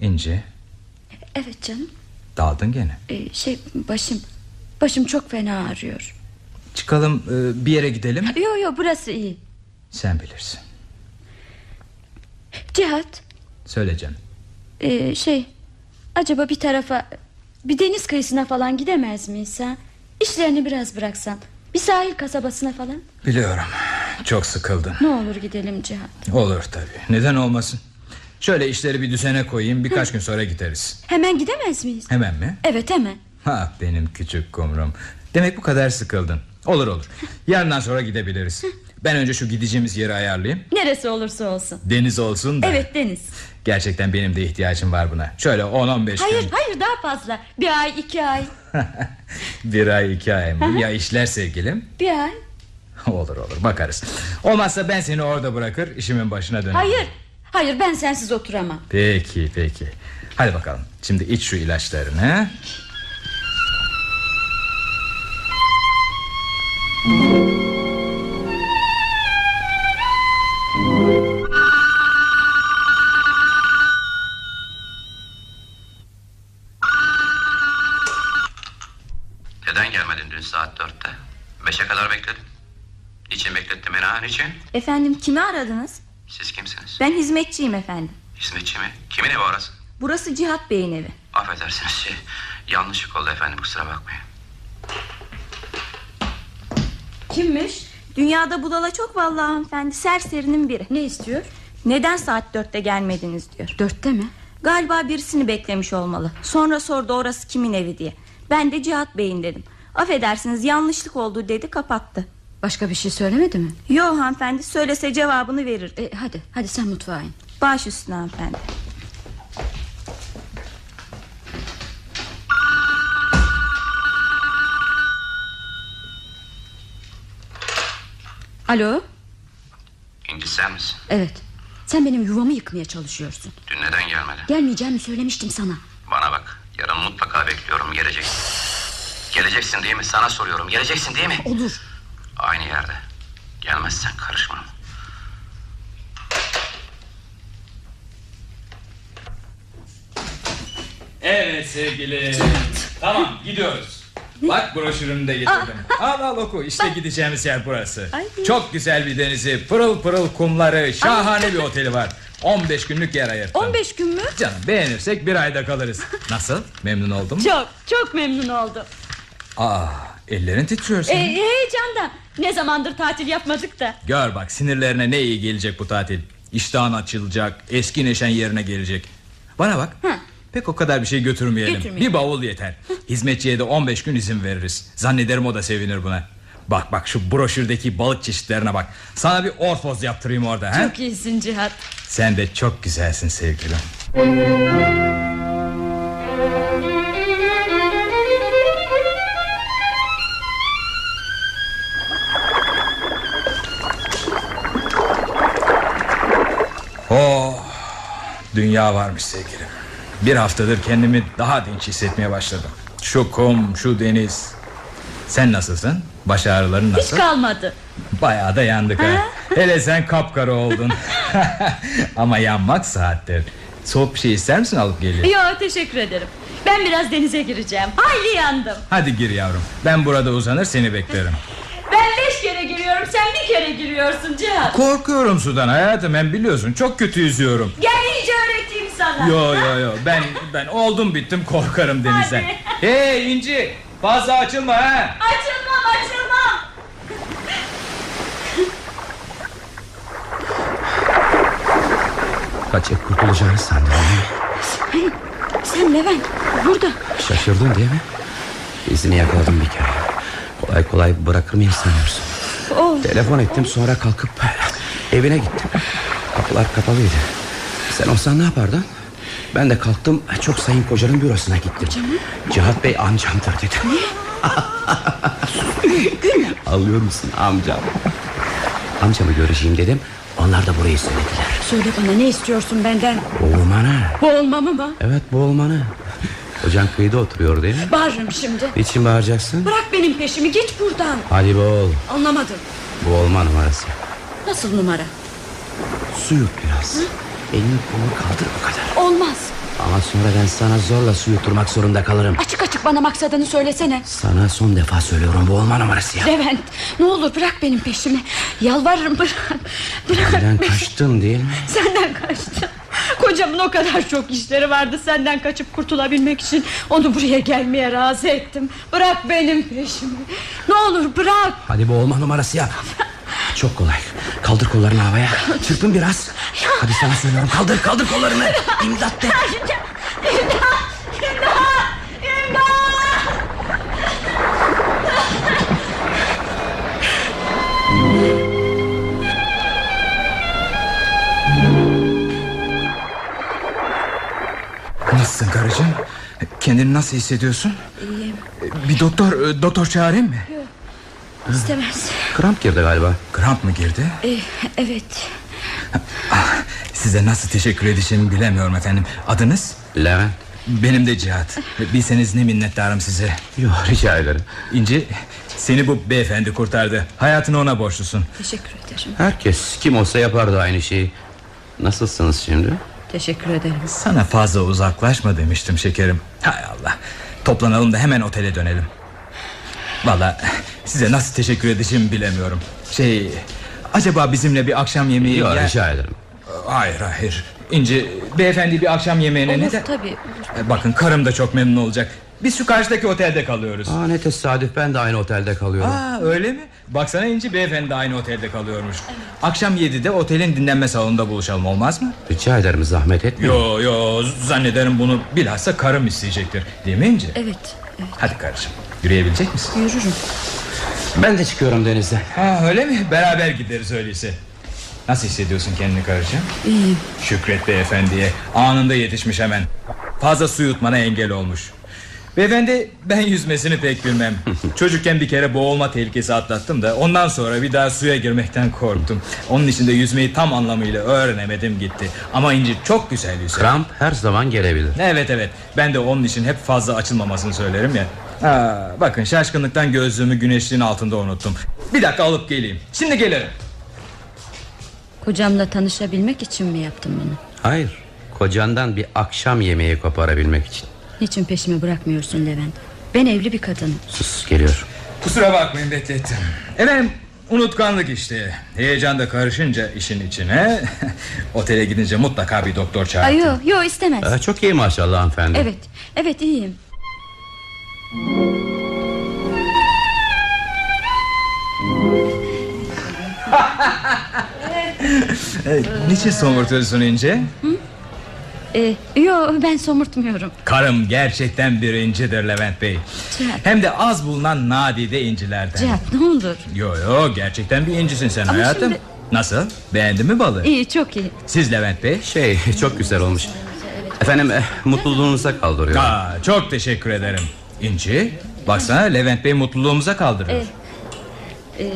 İnce. Evet canım Daldın gene. ee, Şey başım Başım çok fena ağrıyor Çıkalım e, bir yere gidelim. Yo yo burası iyi Sen bilirsin. Cihat Söyle canım. ee, Şey Acaba bir tarafa Bir deniz kıyısına falan gidemez miyiz ha? İşlerini biraz bıraksan Bir sahil kasabasına falan Biliyorum. Çok sıkıldın. Ne olur gidelim Cihat Olur tabii. Neden olmasın? Şöyle işleri bir düzene koyayım. Birkaç gün sonra gideriz. Hemen gidemez miyiz? Hemen mi? Evet hemen Ha benim küçük kumrum. Demek bu kadar sıkıldın. Olur olur. Yarından sonra gidebiliriz. Ben önce şu gideceğimiz yeri ayarlayayım. Neresi olursa olsun Deniz olsun da. Evet deniz Gerçekten benim de ihtiyacım var buna. Şöyle 10-15 Hayır gün. hayır daha fazla Bir ay iki ay bir ay iki ay mı? Ya işler sevgilim? Bir ay olur olur bakarız. Olmazsa ben seni orada bırakır işimin başına dönerim. Hayır Hayır ben sensiz oturamam Peki peki Hadi bakalım şimdi iç şu ilaçlarını Neden Beşe kadar bekledim. Niçin beklettin beni ha niçin? Efendim kimi aradınız? Siz kimsiniz? Ben hizmetçiyim efendim. Hizmetçi mi? Kimin evi orası? Burası Cihat Bey'in evi. Affedersiniz şey yanlışlık oldu efendim kusura bakmayın. Kimmiş? Dünyada budala çok vallahi hanımefendi serserinin biri. Ne istiyor? Neden saat dörtte gelmediniz diyor. Dörtte mi? Galiba birisini beklemiş olmalı. Sonra sordu orası kimin evi diye. Ben de Cihat Bey'in dedim. Affedersiniz yanlışlık oldu dedi kapattı. Başka bir şey söylemedi mi? Yo hanımefendi söylese cevabını verir. E, hadi hadi sen mutfağa in Baş üstüne hanımefendi. Alo İnci sen misin? evet Sen benim yuvamı yıkmaya çalışıyorsun Dün neden gelmedin? Gelmeyeceğimi söylemiştim sana Bana bak yarın mutlaka bekliyorum geleceksin. Geleceksin değil mi? Sana soruyorum. Geleceksin değil mi? Olur Aynı yerde. Gelmezsen karışmam. Evet sevgili. Tamam gidiyoruz. Bak broşürünü de getirdim. Al al oku. İşte gideceğimiz yer burası. Çok güzel bir denizi Pırıl pırıl kumları Şahane bir oteli var. 15 günlük yer ayırttım. 15 gün mü? Canım beğenirsek bir ayda kalırız. Nasıl? Memnun oldum mu? Çok çok memnun oldum Aa, ellerin titriyor e, senin. Heyecandan. Ne zamandır tatil yapmadık da. Gör bak sinirlerine ne iyi gelecek bu tatil. İştahın açılacak Eski neşen yerine gelecek. Bana bak Hı. Pek o kadar bir şey götürmeyelim. Götürmeyelim. Bir bavul yeter. Hizmetçiye de 15 gün izin veririz. Zannederim o da sevinir buna. Bak bak şu broşürdeki balık çeşitlerine bak. Sana bir orfoz yaptırayım orada he? Çok iyisin Cihat. Sen de çok güzelsin sevgilim dünya varmış sevgilim. Bir haftadır kendimi daha dinç hissetmeye başladım. Şu kum, şu deniz. Sen nasılsın? Baş ağrıların Hiç nasıl? kalmadı Bayağı da yandık ha. Hele sen kapkara oldun. Ama yanmak saattir. Soğuk bir şey ister misin alıp geleyim? Yo teşekkür ederim Ben biraz denize gireceğim Hayli yandım Hadi gir yavrum. Ben burada uzanır seni beklerim. Ben beş kere giriyorum sen bir kere giriyorsun Cihat Korkuyorum sudan hayatım ben biliyorsun çok kötü yüzüyorum. Gel Yo yo yo ben ben oldum bittim korkarım denizden. Hadi. Hey İnci fazla açılma ha. Açılmam açılmam Kaçıp kurtulacağını sandım. Sen Levent burada Şaşırdın değil mi? İzini yakaladım bir kere. Kolay kolay bırakır mıyım sanıyorsun? Oh. Telefon ettim sonra kalkıp evine gittim. Kapılar kapalıydı. Sen olsan ne yapardın? Ben de kalktım çok sayın kocanın bürosuna gittim. Cihat Bey amcamdır dedim. Anlıyor musun amcam? Amcamı göreceğim dedim. Onlar da burayı söylediler. Söyle bana ne istiyorsun benden Boğulmanı. Boğulmamı mı Evet boğulmanı. Kocan kıyıda oturuyor değil mi? Bağırırım şimdi Niçin bağıracaksın? Bırak benim peşimi git buradan Hadi boğul. Anlamadım Boğulma numarası. Nasıl numara Su yut biraz. Elini kolunu kaldır o kadar. Olmaz Ama sonra ben sana zorla su yutturmak zorunda kalırım. Açık açık bana maksadını söylesene Sana son defa söylüyorum boğulma numarası ya. Levent ne olur bırak benim peşimi Yalvarırım bırak Bırak Benden beni. kaçtın değil mi? Senden kaçtım Kocamın o kadar çok işleri vardı Senden kaçıp kurtulabilmek için Onu buraya gelmeye razı ettim Bırak benim peşimi Ne olur bırak Hadi boğulma numarası yap. Çok kolay. Kaldır kollarını havaya. Çırpın biraz. Hadi sana söylüyorum. Kaldır kaldır kollarını. İmdat de. Nasılsın karıcığım? Kendini nasıl hissediyorsun? İyiyim Bir doktor doktor çağırayım mı? İstemez Kramp girdi galiba. Kramp mı girdi? Ee, Evet Size nasıl teşekkür edeceğimi bilemiyorum efendim Adınız? Levent Benim de Cihat Bilseniz ne minnettarım size Yok rica ederim İnci seni bu beyefendi kurtardı Hayatını ona borçlusun Teşekkür ederim. Herkes kim olsa yapardı aynı şeyi Nasılsınız şimdi? Teşekkür ederim. Sana fazla uzaklaşma demiştim şekerim Hay Allah Toplanalım da hemen otele dönelim Valla size nasıl teşekkür edeceğimi bilemiyorum Şey Acaba bizimle bir akşam yemeği Yok yer- rica ederim Hayır hayır İnci beyefendi bir akşam yemeğine Olur ne de tabii. olur. E, Bakın karım da çok memnun olacak Biz şu karşıdaki otelde kalıyoruz Aa, ne tesadüf ben de aynı otelde kalıyorum Aa öyle mi? Baksana İnci beyefendi de aynı otelde kalıyormuş Akşam 7'de otelin dinlenme salonunda buluşalım olmaz mı? Rica ederim zahmet etmeyin Yo yo zannederim bunu bilhassa karım isteyecektir Değil mi İnci? Evet. evet. Hadi karıcığım yürüyebilecek misin? Yürürüm. Ben de çıkıyorum denize Ha öyle mi? Beraber gideriz öyleyse. Nasıl hissediyorsun kendini karıcığım? İyiyim. Şükret beyefendiye. Anında yetişmiş hemen. Fazla su yutmana engel olmuş. Beyefendi ben yüzmesini pek bilmem. Çocukken bir kere boğulma tehlikesi atlattım da Ondan sonra bir daha suya girmekten korktum. Onun için de yüzmeyi tam anlamıyla öğrenemedim gitti. Ama İnci çok güzel yüzer. Kramp her zaman gelebilir. Evet evet. Ben de onun için hep fazla açılmamasını söylerim ya ha, Bakın şaşkınlıktan gözlüğümü güneşliğin altında unuttum Bir dakika alıp geleyim Şimdi gelirim Kocamla tanışabilmek için mi yaptım bunu? Hayır kocandan bir akşam yemeği koparabilmek için Niçin peşimi bırakmıyorsun Levent? Ben evli bir kadınım. Sus geliyor Kusura bakmayın beklettim Efendim unutkanlık işte Heyecan da karışınca işin içine Otele gidince mutlaka bir doktor çağırın Ay yok yo istemez. Ee, Çok iyi maşallah hanımefendi Evet evet iyiyim. e, Niçin somurtuyorsun İnce? Ee, yo ben somurtmuyorum. Karım gerçekten bir incidir Levent Bey Cihat. Hem de az bulunan nadide incilerden Cihat ne olur. Yo yo gerçekten bir incisin sen Ama hayatım şimdi- Nasıl beğendin mi balığı İyi çok iyi. Siz Levent Bey Şey çok güzel olmuş Efendim eh, mutluluğunuza kaldırıyorum Aa, Çok teşekkür ederim İnci baksana Levent Bey mutluluğumuza kaldırıyor. Ee,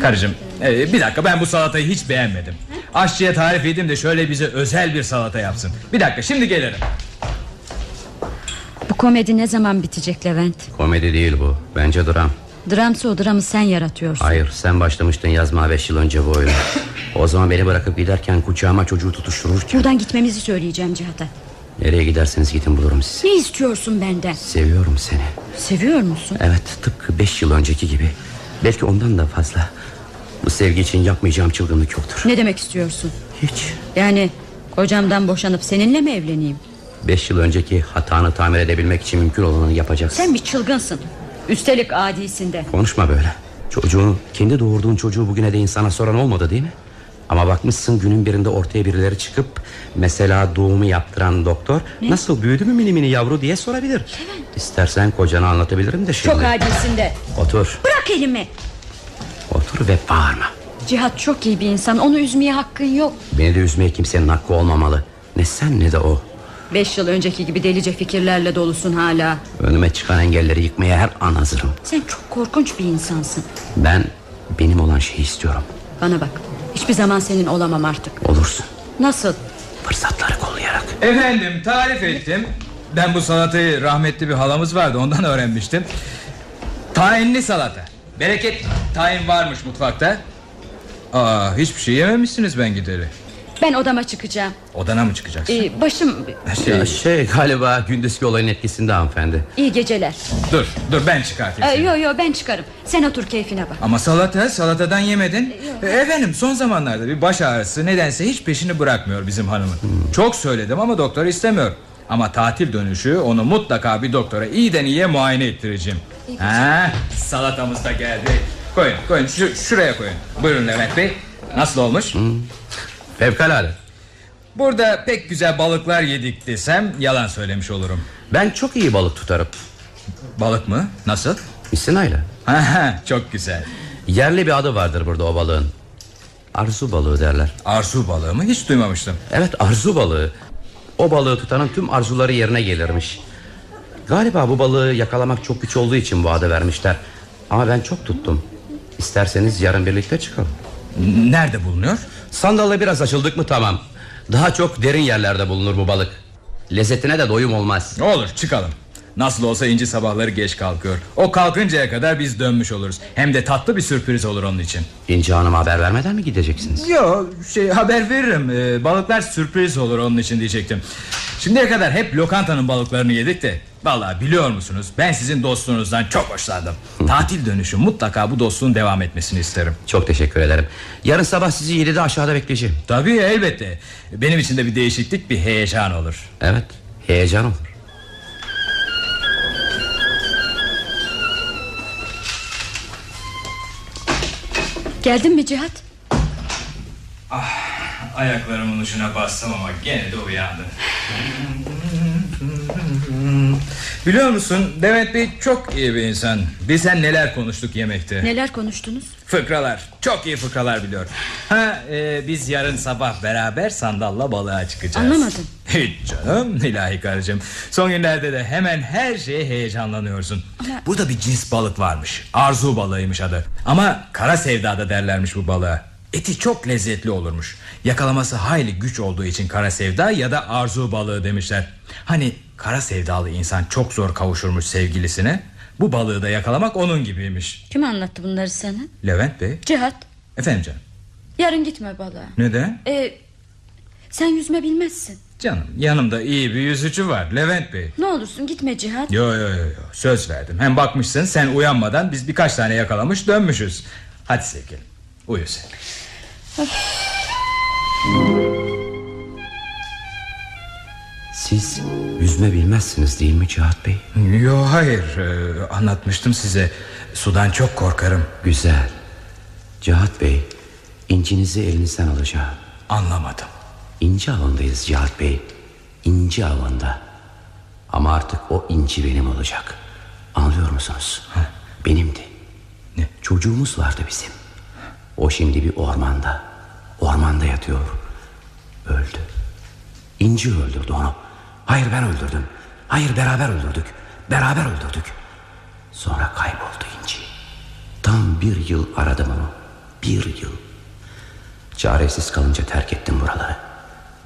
Karıcığım e, bir dakika ben bu salatayı hiç beğenmedim. Aşçıya tarif edeyim de şöyle bize özel bir salata yapsın. Bir dakika şimdi gelirim. Bu komedi ne zaman bitecek Levent? Komedi değil bu bence dram. Dramsa o dramı sen yaratıyorsun. Hayır sen başlamıştın yazmaya beş yıl önce bu oyunu O zaman beni bırakıp giderken kucağıma çocuğu tutuştururken. Buradan gitmemizi söyleyeceğim Cihat'a. Nereye giderseniz gidin bulurum sizi Ne istiyorsun benden? Seviyorum seni Seviyor musun? Evet tıpkı beş yıl önceki gibi Belki ondan da fazla Bu sevgi için yapmayacağım çılgınlık yoktur Ne demek istiyorsun? Hiç Yani kocamdan boşanıp seninle mi evleneyim? Beş yıl önceki hatanı tamir edebilmek için mümkün olanı yapacaksın Sen bir çılgınsın. Üstelik adisin de. Konuşma böyle Çocuğunu kendi doğurduğun çocuğu bugüne değin sana soran olmadı değil mi Ama bakmışsın günün birinde ortaya birileri çıkıp Mesela doğumu yaptıran doktor Nasıl büyüdü mü mini mini yavru diye sorabilir İstersen kocana anlatabilirim de şimdi Çok adisin de. Otur Bırak elimi. otur ve bağırma Cihat çok iyi bir insan. Onu üzmeye hakkın yok. Beni de üzmeye kimsenin hakkı olmamalı Ne sen ne de o Beş yıl önceki gibi delice fikirlerle dolusun hala. Önüme çıkan engelleri yıkmaya her an hazırım Sen çok korkunç bir insansın. Ben benim olan şeyi istiyorum Bana bak. Hiçbir zaman senin olamam artık. Olursun. Nasıl? Fırsatları kollayarak. Efendim tarif ettim. Ben bu salatayı rahmetli bir halamız vardı ondan öğrenmiştim. Tahinli salata. Bereket tahin varmış mutfakta. Aa, hiçbir şey yememişsiniz ben gideri Ben odama çıkacağım. Odana mı çıkacaksın? Ee, başım... Şey, Ya şey galiba gündüzki olayın etkisinde hanımefendi İyi geceler. dur dur ben çıkartayım Ee, seni. yo yo ben çıkarım. Sen otur keyfine bak. Ama salata salatadan yemedin E, Efendim son zamanlarda bir baş ağrısı Nedense hiç peşini bırakmıyor bizim hanımın Çok söyledim ama doktor istemiyor Ama tatil dönüşü onu mutlaka bir doktora iyiden iyiye muayene ettireceğim ha, Salatamız da geldi Koyun koyun şu, şuraya koyun Buyurun Levent Bey Nasıl olmuş? Fevkalade. Burada pek güzel balıklar yedik desem yalan söylemiş olurum. Ben çok iyi balık tutarım. Balık mı? Nasıl? Misinayla Çok güzel. Yerli bir adı vardır burada o balığın. Arzu balığı derler. Arzu balığı mı? Hiç duymamıştım. Evet arzu balığı. O balığı tutanın tüm arzuları yerine gelirmiş. Galiba bu balığı yakalamak çok güç olduğu için bu adı vermişler. Ama ben çok tuttum. İsterseniz yarın birlikte çıkalım. Nerede bulunuyor? Sandalla biraz açıldık mı tamam. Daha çok derin yerlerde bulunur bu balık. Lezzetine de doyum olmaz. Olur çıkalım Nasıl olsa İnci sabahları geç kalkıyor. O kalkıncaya kadar biz dönmüş oluruz. Hem de tatlı bir sürpriz olur onun için. İnci Hanım'a haber vermeden mi gideceksiniz? Yo şey haber veririm. Ee, Balıklar sürpriz olur onun için diyecektim. Şimdiye kadar hep lokantanın balıklarını yedik de Vallahi biliyor musunuz? Ben sizin dostluğunuzdan çok hoşlandım. Tatil dönüşü mutlaka bu dostluğun devam etmesini isterim. Çok teşekkür ederim. Yarın sabah sizi 7'de aşağıda bekleyeceğim. Tabii elbette. Benim için de bir değişiklik bir heyecan olur. Evet heyecan olur Geldin mi Cihat? Ayaklarımın ucuna bastım ama gene de uyandım Biliyor musun Demet Bey çok iyi bir insan. Bizden neler konuştuk yemekte? Neler konuştunuz? Fıkralar. Çok iyi fıkralar biliyor Ha e, biz yarın sabah beraber sandalla balığa çıkacağız. Anlamadım. Hiç canım ilahi karıcığım. Son günlerde de hemen her şeye heyecanlanıyorsun. Ama- Burada bir cins balık varmış. Arzu balığıymış adı. Ama kara sevdada derlermiş bu balığa. Eti çok lezzetli olurmuş Yakalaması hayli güç olduğu için kara sevda ya da arzu balığı demişler. Hani kara sevdalı insan çok zor kavuşurmuş sevgilisine? Bu balığı da yakalamak onun gibiymiş. Kim anlattı bunları sana? Levent Bey. Cihat. Efendim canım. Yarın gitme balığa. Neden? ee, Sen yüzme bilmezsin. Canım yanımda iyi bir yüzücü var Levent Bey. Ne olursun gitme Cihat. Yo yo yo yo. Söz verdim. Hem bakmışsın sen uyanmadan biz birkaç tane yakalamış dönmüşüz. Hadi sevgilim uyu sen Siz yüzme bilmezsiniz değil mi Cihat Bey? Yo hayır ee, anlatmıştım size. Sudan çok korkarım. Güzel. Cihat Bey incinizi elinizden alacağım. Anlamadım. İnci avındayız Cihat Bey. İnci avında. Ama artık o inci benim olacak. Anlıyor musunuz? Benimdi. Ne? Çocuğumuz vardı bizim. O şimdi bir ormanda Ormanda yatıyor. Öldü. İnci öldürdü onu. Hayır ben öldürdüm. Hayır beraber öldürdük. Beraber öldürdük. Sonra kayboldu İnci. Tam bir yıl aradım onu. Bir yıl. Çaresiz kalınca terk ettim buraları.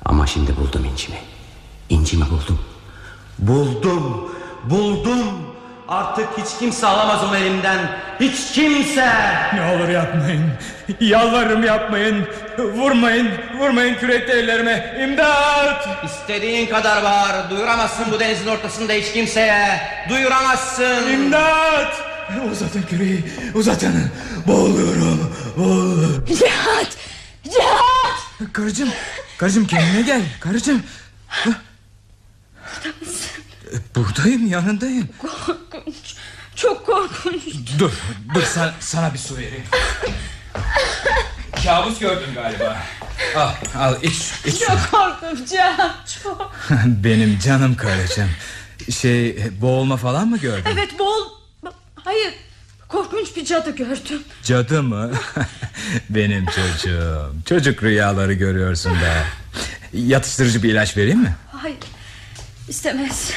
Ama şimdi buldum incimi. İncimi buldum. Buldum. Buldum Artık hiç kimse alamaz onu elimden. Hiç kimse. Ne olur yapmayın. Yalvarırım yapmayın. Vurmayın. Vurmayın kürekli ellerime. İmdat! İstediğin kadar bağır. Duyuramazsın bu denizin ortasında hiç kimseye. Duyuramazsın. İmdat! Uzatın küreği. Uzatın. Boğuluyorum. Boğuluyorum. Cihat! Cihat! Karıcığım. Karıcığım kendine gel. Karıcığım. Hah. Buradayım yanındayım Çok korkunç. Dur dur sana, sana bir su vereyim. Kabus gördün galiba. Al al iç, iç. Çok korkunç Cihat Çok. Benim canım karıcığım Şey boğulma falan mı gördün? Evet bol Hayır Korkunç bir cadı gördüm. Cadı mı? Benim çocuğum. Çocuk rüyaları görüyorsun da Yatıştırıcı bir ilaç vereyim mi? Hayır istemez.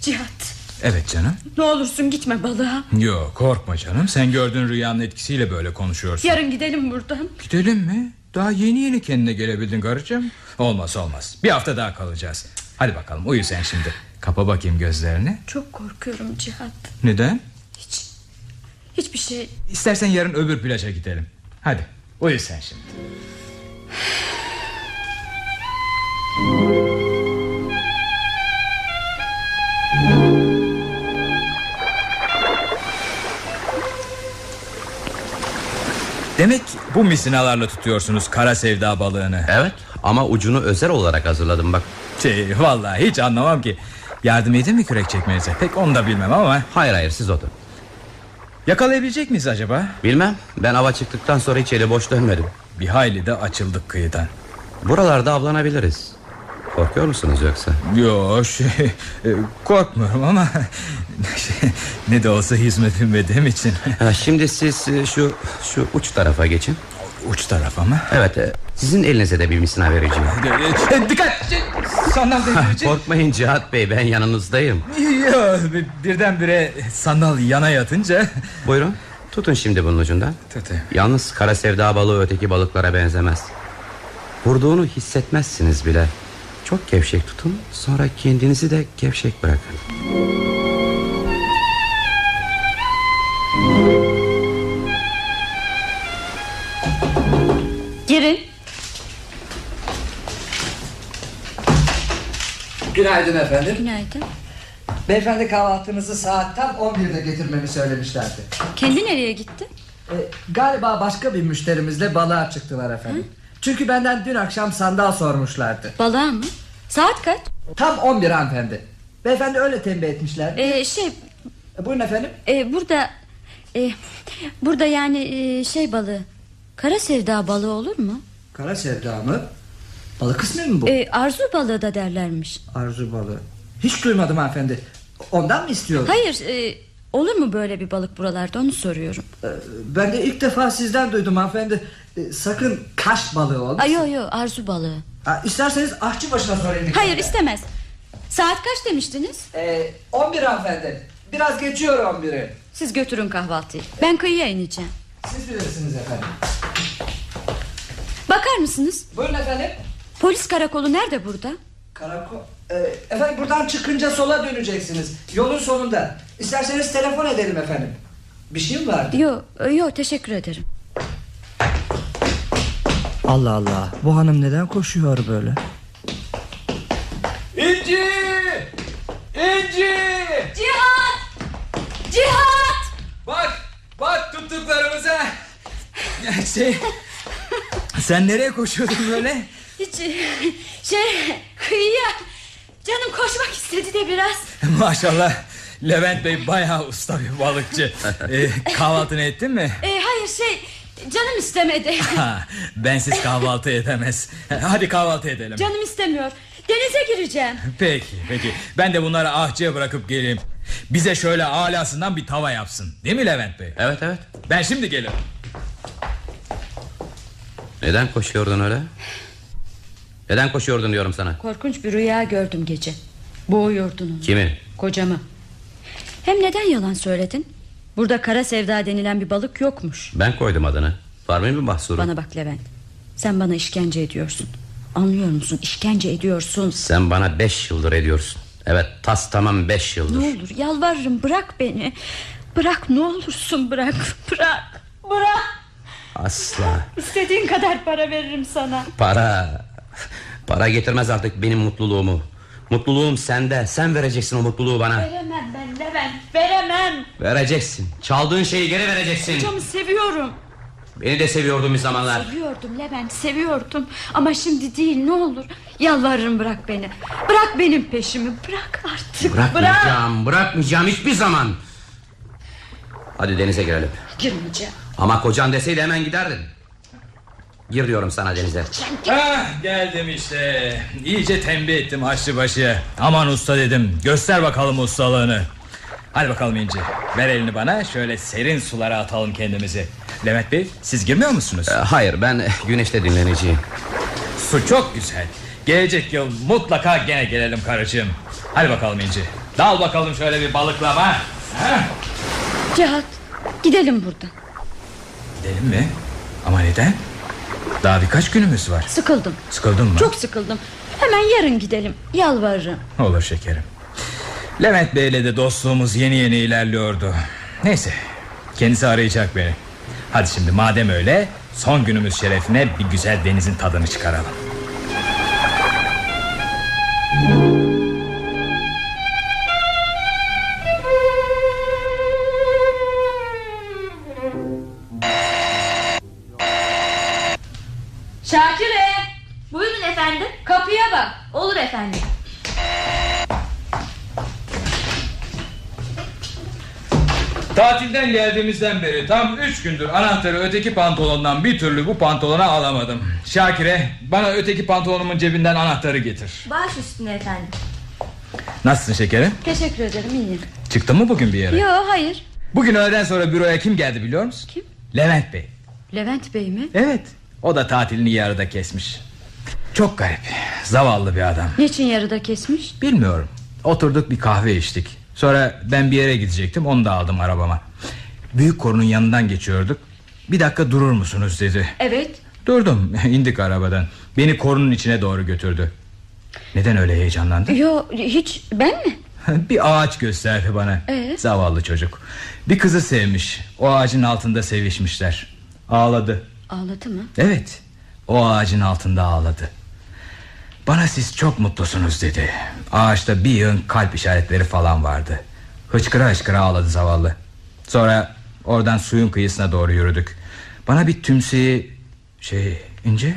Cihat Evet canım. Ne olursun gitme balığa. Yok korkma canım. Sen gördüğün rüyanın etkisiyle böyle konuşuyorsun. Yarın gidelim buradan. Gidelim mi? Daha yeni yeni kendine gelebildin karıcığım. Olmaz olmaz. Bir hafta daha kalacağız. Hadi bakalım uyu sen şimdi. Kapa bakayım gözlerini. Çok korkuyorum Cihat. Neden? Hiç Hiçbir şey. İstersen yarın öbür plaja gidelim. Hadi uyu sen şimdi Demek bu misinalarla tutuyorsunuz kara sevda balığını. Evet ama ucunu özel olarak hazırladım bak. Şey vallahi hiç anlamam ki. Yardım edin mi kürek çekmenize? Pek onu da bilmem ama. Hayır hayır siz oturun. Yakalayabilecek miyiz acaba? Bilmem ben ava çıktıktan sonra hiç eli boş dönmedim. Bir hayli de açıldık kıyıdan. Buralarda avlanabiliriz Korkuyor musunuz yoksa? Yo şey e, korkmuyorum ama ne de olsa hizmet bilmediğim için. Ha, Şimdi siz e, şu şu uç tarafa geçin. Uç tarafa mı? Evet e, sizin elinize de bir misina vereceğim. Dikkat! Sandal devrilecek. Korkmayın Cihat Bey ben yanınızdayım. Yo, bir- birdenbire sandal yana yatınca. Buyurun tutun şimdi bunun ucundan. Tutayım. Yalnız kara sevda balığı öteki balıklara benzemez. Vurduğunu hissetmezsiniz bile Çok gevşek tutun Sonra kendinizi de gevşek bırakın Girin. Günaydın efendim. Günaydın. Beyefendi kahvaltınızı saat tam 11'de getirmemi söylemişlerdi. Kendi nereye gitti? Ee, galiba başka bir müşterimizle balığa çıktılar efendim. Çünkü benden dün akşam sandal sormuşlardı. Balığa mı? Saat kaç? Tam 11 hanımefendi. Beyefendi öyle tembih etmişler. Ee, şey E, buyurun efendim. e, burada e, burada yani e, şey balığı. Kara sevda balığı olur mu? Kara sevda mı? Balık ismi mi bu? E, arzu balığı da derlermiş. Arzu balığı. Hiç duymadım hanımefendi. Ondan mı istiyordun? Hayır e, olur mu böyle bir balık buralarda onu soruyorum. Ee, Ben de ilk defa sizden duydum hanımefendi. Ee, sakın kaş balığı olmasın. Ay yo yo arzu balığı. Ha, İsterseniz aşçı başına sorayım. Hayır istemez. Saat kaç demiştiniz? Ee, 11 hanımefendi. Biraz geçiyor 11'i. Siz götürün kahvaltıyı. Ben kıyıya ineceğim. Siz bilirsiniz efendim. Bakar mısınız? Buyurun efendim. Polis karakolu nerede burada? Karakol. Ee, efendim buradan çıkınca sola döneceksiniz. Yolun sonunda. İsterseniz telefon edelim efendim. Bir şey mi vardı? Yo yo teşekkür ederim. Allah Allah. Bu hanım neden koşuyor böyle? İnci! İnci! Cihat! Cihat! Bak, bak tuttuklarımıza. Şey, sen nereye koşuyordun böyle? Hiç şey kıyıya canım koşmak istedi de biraz. Maşallah Levent Bey bayağı usta bir balıkçı. Ee, kahvaltını ettin mi? E, hayır şey canım istemedi. Bensiz kahvaltı edemez. Hadi kahvaltı edelim. canım istemiyor. Denize gireceğim. Peki, peki. Ben de bunları ahçıya bırakıp geleyim. Bize şöyle alasından bir tava yapsın. Değil mi Levent Bey? Evet evet Ben şimdi gelirim. Neden koşuyordun öyle? Neden koşuyordun diyorum sana Korkunç bir rüya gördüm gece. Boğuyordun onu. Kimi? Kocamı. Hem neden yalan söyledin? Burada kara sevda denilen bir balık yokmuş. Ben koydum adını Var mı bir mahsuru Bana bak Levent. Sen bana işkence ediyorsun. Anlıyor musun? İşkence ediyorsun. Sen bana beş yıldır ediyorsun Evet tas tamam beş yıldır Ne olur yalvarırım bırak beni. Bırak ne olursun bırak. Bırak. Bırak. Asla İstediğin kadar para veririm sana. Para Para getirmez artık benim mutluluğumu Mutluluğum sende Sen vereceksin o mutluluğu bana Veremem ben Levent. Veremem. Vereceksin Çaldığın şeyi geri vereceksin Kocamı seviyorum. Beni de seviyordun bir zamanlar Seviyordum Levent seviyordum. Ama şimdi değil ne olur. Yalvarırım bırak beni. Bırak benim peşimi. Bırak artık. Bırak. Bırakmayacağım bırakmayacağım hiçbir zaman Hadi denize girelim Girmeyeceğim. Ama kocan deseydi hemen giderdin Gir diyorum sana denize Ah, geldim işte. İyice tembih ettim aşçıbaşı. Aman usta dedim. Göster bakalım ustalığını. Hadi bakalım İnci. Ver elini bana. Şöyle serin sulara atalım kendimizi. Levent Bey siz girmiyor musunuz? Ee, Hayır ben güneşte dinleneceğim Su çok güzel. Gelecek yıl mutlaka gene gelelim karıcığım. Hadi bakalım İnci. Dal bakalım şöyle bir balıklama. Ha? Cihat gidelim buradan. Gidelim mi? Ama neden? Daha birkaç günümüz var. Sıkıldım. Sıkıldın mı? Çok sıkıldım. Hemen yarın gidelim. Yalvarırım. Olur şekerim. Levent Bey'le de dostluğumuz yeni yeni ilerliyordu. Neyse. Kendisi arayacak beni. Hadi şimdi madem öyle son günümüz şerefine bir güzel denizin tadını çıkaralım. Tatilden geldiğimizden beri tam üç gündür anahtarı öteki pantolondan bir türlü bu pantolona alamadım. Şakire bana öteki pantolonumun cebinden anahtarı getir. Baş üstüne efendim Nasılsın şekerim? Teşekkür ederim iyiyim. Çıktın mı bugün bir yere? Yo hayır. Bugün öğleden sonra büroya kim geldi biliyor musun? Kim? Levent Bey. Levent Bey mi? Evet. O da tatilini yarıda kesmiş. Çok garip. Zavallı bir adam. Niçin yarıda kesmiş? Bilmiyorum. Oturduk bir kahve içtik. Sonra ben bir yere gidecektim. Onu da aldım arabama. Büyük korunun yanından geçiyorduk. Bir dakika durur musunuz dedi. Evet. Durdum. indik arabadan. Beni korunun içine doğru götürdü. Neden öyle heyecanlandın? Yo hiç ben mi? bir ağaç gösterdi bana. Ee? Zavallı çocuk. Bir kızı sevmiş. O ağacın altında sevişmişler. Ağladı. Ağladı mı? Evet. O ağacın altında ağladı. Bana siz çok mutlusunuz dedi. Ağaçta bir yığın kalp işaretleri falan vardı. Hıçkıra hıçkıra ağladı zavallı. Sonra oradan suyun kıyısına doğru yürüdük. Bana bir tümseyi... Şey ince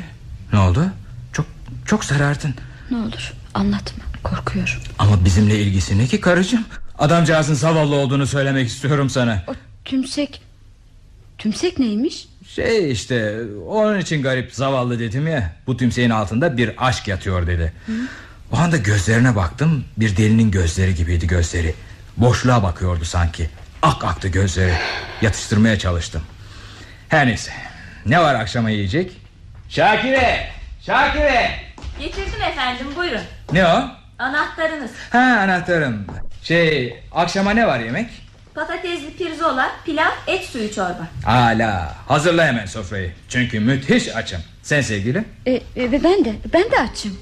ne oldu? Çok çok sarardın. Ne olur anlatma korkuyorum. Ama bizimle ilgisi ne ki karıcığım? Adamcağızın zavallı olduğunu söylemek istiyorum sana. O tümsek... Tümsek neymiş? Şey işte onun için garip zavallı dedim ya. Bu tümseyin altında bir aşk yatıyor dedi. O anda gözlerine baktım. Bir delinin gözleri gibiydi gözleri. Boşluğa bakıyordu sanki. Ak aktı gözleri. Yatıştırmaya çalıştım. Her neyse. Ne var akşama yiyecek? Şakire! Şakire! Getirdim efendim buyurun. Ne o? Anahtarınız. Ha anahtarım. Şey akşama ne var yemek? Patatesli pirzola, pilav, et suyu çorba. Hala hazırla hemen sofrayı. Çünkü müthiş açım. Sen sevgili? E, e, ben de ben de açım.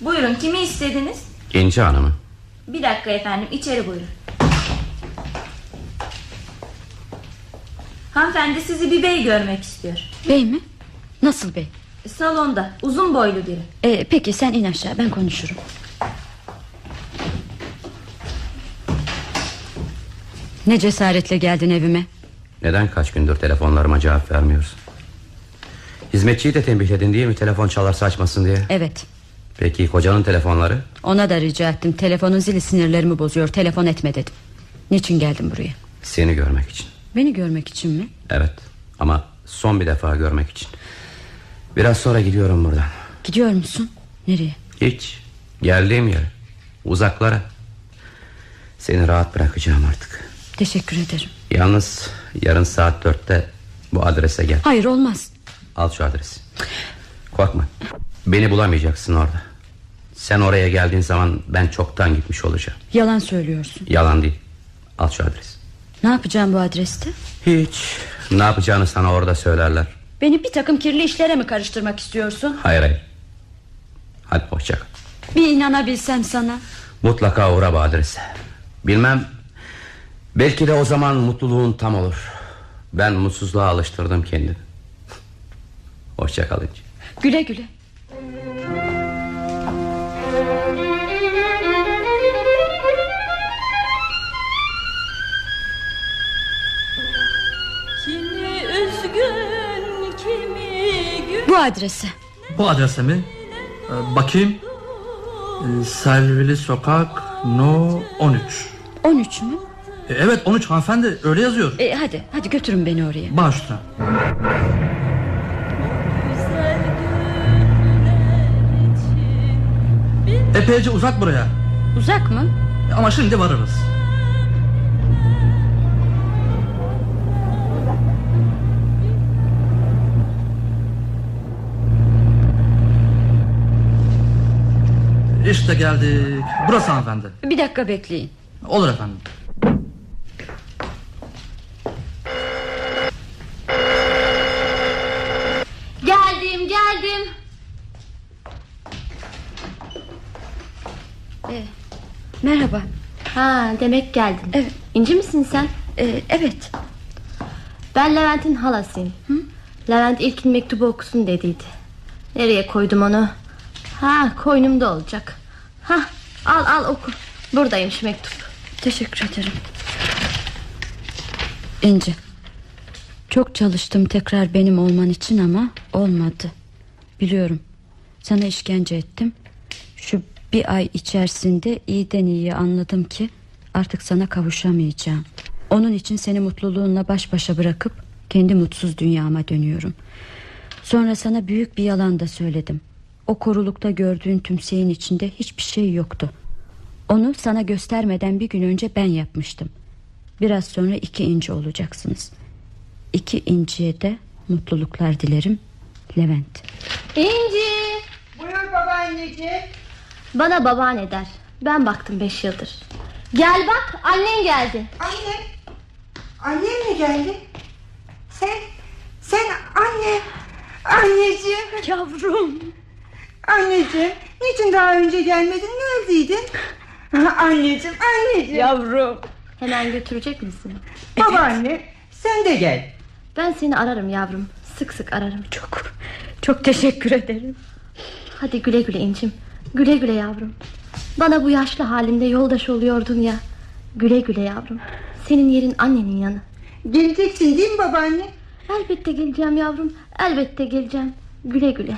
Buyurun kimi istediniz? İnci Hanım'ı. Bir dakika efendim içeri buyurun. Hanımefendi sizi bir bey görmek istiyor. Bey mi? Nasıl bey? Salonda uzun boylu biri. E, peki sen in aşağı ben konuşurum. Ne cesaretle geldin evime? Neden kaç gündür telefonlarıma cevap vermiyorsun? Hizmetçiyi de tembihledin değil mi telefon çalarsa açmasın diye? Evet Peki kocanın telefonları? ona da rica ettim Telefonun zili sinirlerimi bozuyor telefon etme dedim Niçin geldin buraya Seni görmek için. Beni görmek için mi Evet ama son bir defa görmek için. Biraz sonra gidiyorum buradan. Gidiyor musun nereye Hiç. Geldiğim yere. Uzaklara. Seni rahat bırakacağım artık. Teşekkür ederim Yalnız yarın saat dörtte bu adrese gel. Hayır olmaz Al şu adresi. Korkma. Beni bulamayacaksın orada. Sen oraya geldiğin zaman ben çoktan gitmiş olacağım. Yalan söylüyorsun Yalan değil. Al şu adresi. Ne yapacağım bu adreste Hiç. Ne yapacağını sana orada söylerler. Beni bir takım kirli işlere mi karıştırmak istiyorsun Hayır hayır. Hadi hoşça kal. Bir inanabilsem sana Mutlaka uğra bu adrese. Bilmem. Belki de o zaman mutluluğun tam olur. Ben mutsuzluğa alıştırdım kendimi. Hoşça kal İnci. Güle güle Bu adrese Bu adrese mi? Ee, bakayım. Ee, Selvili Sokak No 13. 13 mü Ee, evet 13 hanımefendi öyle yazıyor. e, Hadi hadi götürün beni oraya Baş üstüne. Epeyce uzak buraya. Uzak mı Ama şimdi varırız. İşte geldik. Burası hanımefendi. Bir dakika bekleyin Olur efendim. Geldim geldim. e, Merhaba Ha demek geldin. Evet. İnci misin sen? e, Evet Ben Levent'in halasıyım. Levent ilk mektubu okusun dediydi. Nereye koydum onu? Ha koynumda olacak. Ha al al oku. Buradaymış mektup. Teşekkür ederim. İnce. Çok çalıştım tekrar benim olman için ama olmadı. Biliyorum. Sana işkence ettim. Şu bir ay içerisinde iyiden iyiye anladım ki artık sana kavuşamayacağım. Onun için seni mutluluğunla baş başa bırakıp kendi mutsuz dünyama dönüyorum. Sonra sana büyük bir yalan da söyledim. O korulukta gördüğün tümseyin içinde hiçbir şey yoktu. Onu sana göstermeden bir gün önce ben yapmıştım. Biraz sonra iki inci olacaksınız. İki inciye de mutluluklar dilerim. Levent. İnci. Buyur baba anneciğim. Bana babaanne der. Ben baktım beş yıldır. Gel bak annen geldi. Anne. Annem mi geldi? Sen, sen anne. Anneciğim. Yavrum. Anneciğim. Niçin daha önce gelmedin? Neredeydin? anneciğim, anneciğim. Yavrum. Hemen götürecek misin? Babaanne, sen de gel. Ben seni ararım yavrum. Sık sık ararım. Çok, çok teşekkür ederim. Hadi güle güle incim. Güle güle yavrum. Bana bu yaşlı halinde yoldaş oluyordun ya. Güle güle yavrum. Senin yerin annenin yanı. Geleceksin değil mi babaanne? Elbette geleceğim yavrum. Elbette geleceğim. Güle güle.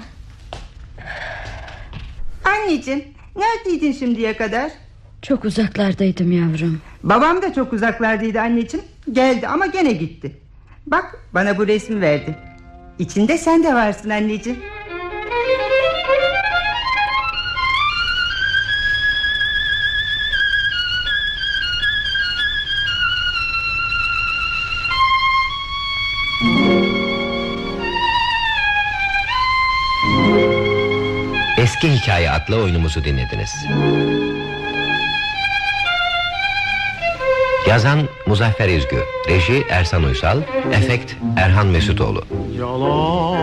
Anneciğim, neredeydin şimdiye kadar? Çok uzaklardaydım yavrum. Babam da çok uzaklardaydı anneciğim. Geldi ama gene gitti. Bak bana bu resmi verdi. İçinde sen de varsın anneciğim. Eski Hikaye adlı oyunumuzu dinlediniz. Yazan Muzaffer İzgü, reji Ersan Uysal, efekt Erhan Mesutoğlu. Yalan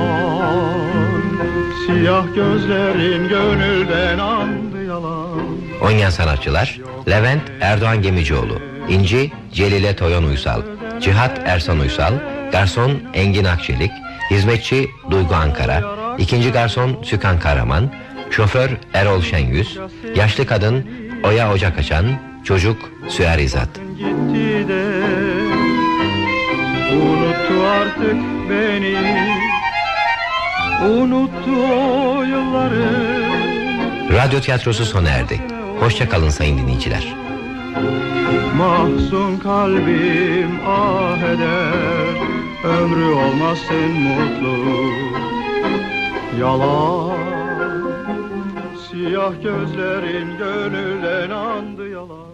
Siyah gözlerin gönülden andı yalan Oynayan sanatçılar Levent Erdoğan Gemicioğlu, İnci Celile Toyon Uysal, Cihat Ersan Uysal, Garson Engin Akçelik, Hizmetçi Duygu Ankara, ikinci garson Sükan Karaman, Şoför Erol Şenyüz, Yaşlı Kadın Oya Ocak Açan, Çocuk Süer İzat. Gitti de Unuttu artık beni Unuttu o yılları Radyo tiyatrosu sona erdi. Hoşça kalın sayın dinleyiciler. Mahzun kalbim ah eder Ömrü olmasın mutlu Yalan Siyah gözlerin gönülden andı yalan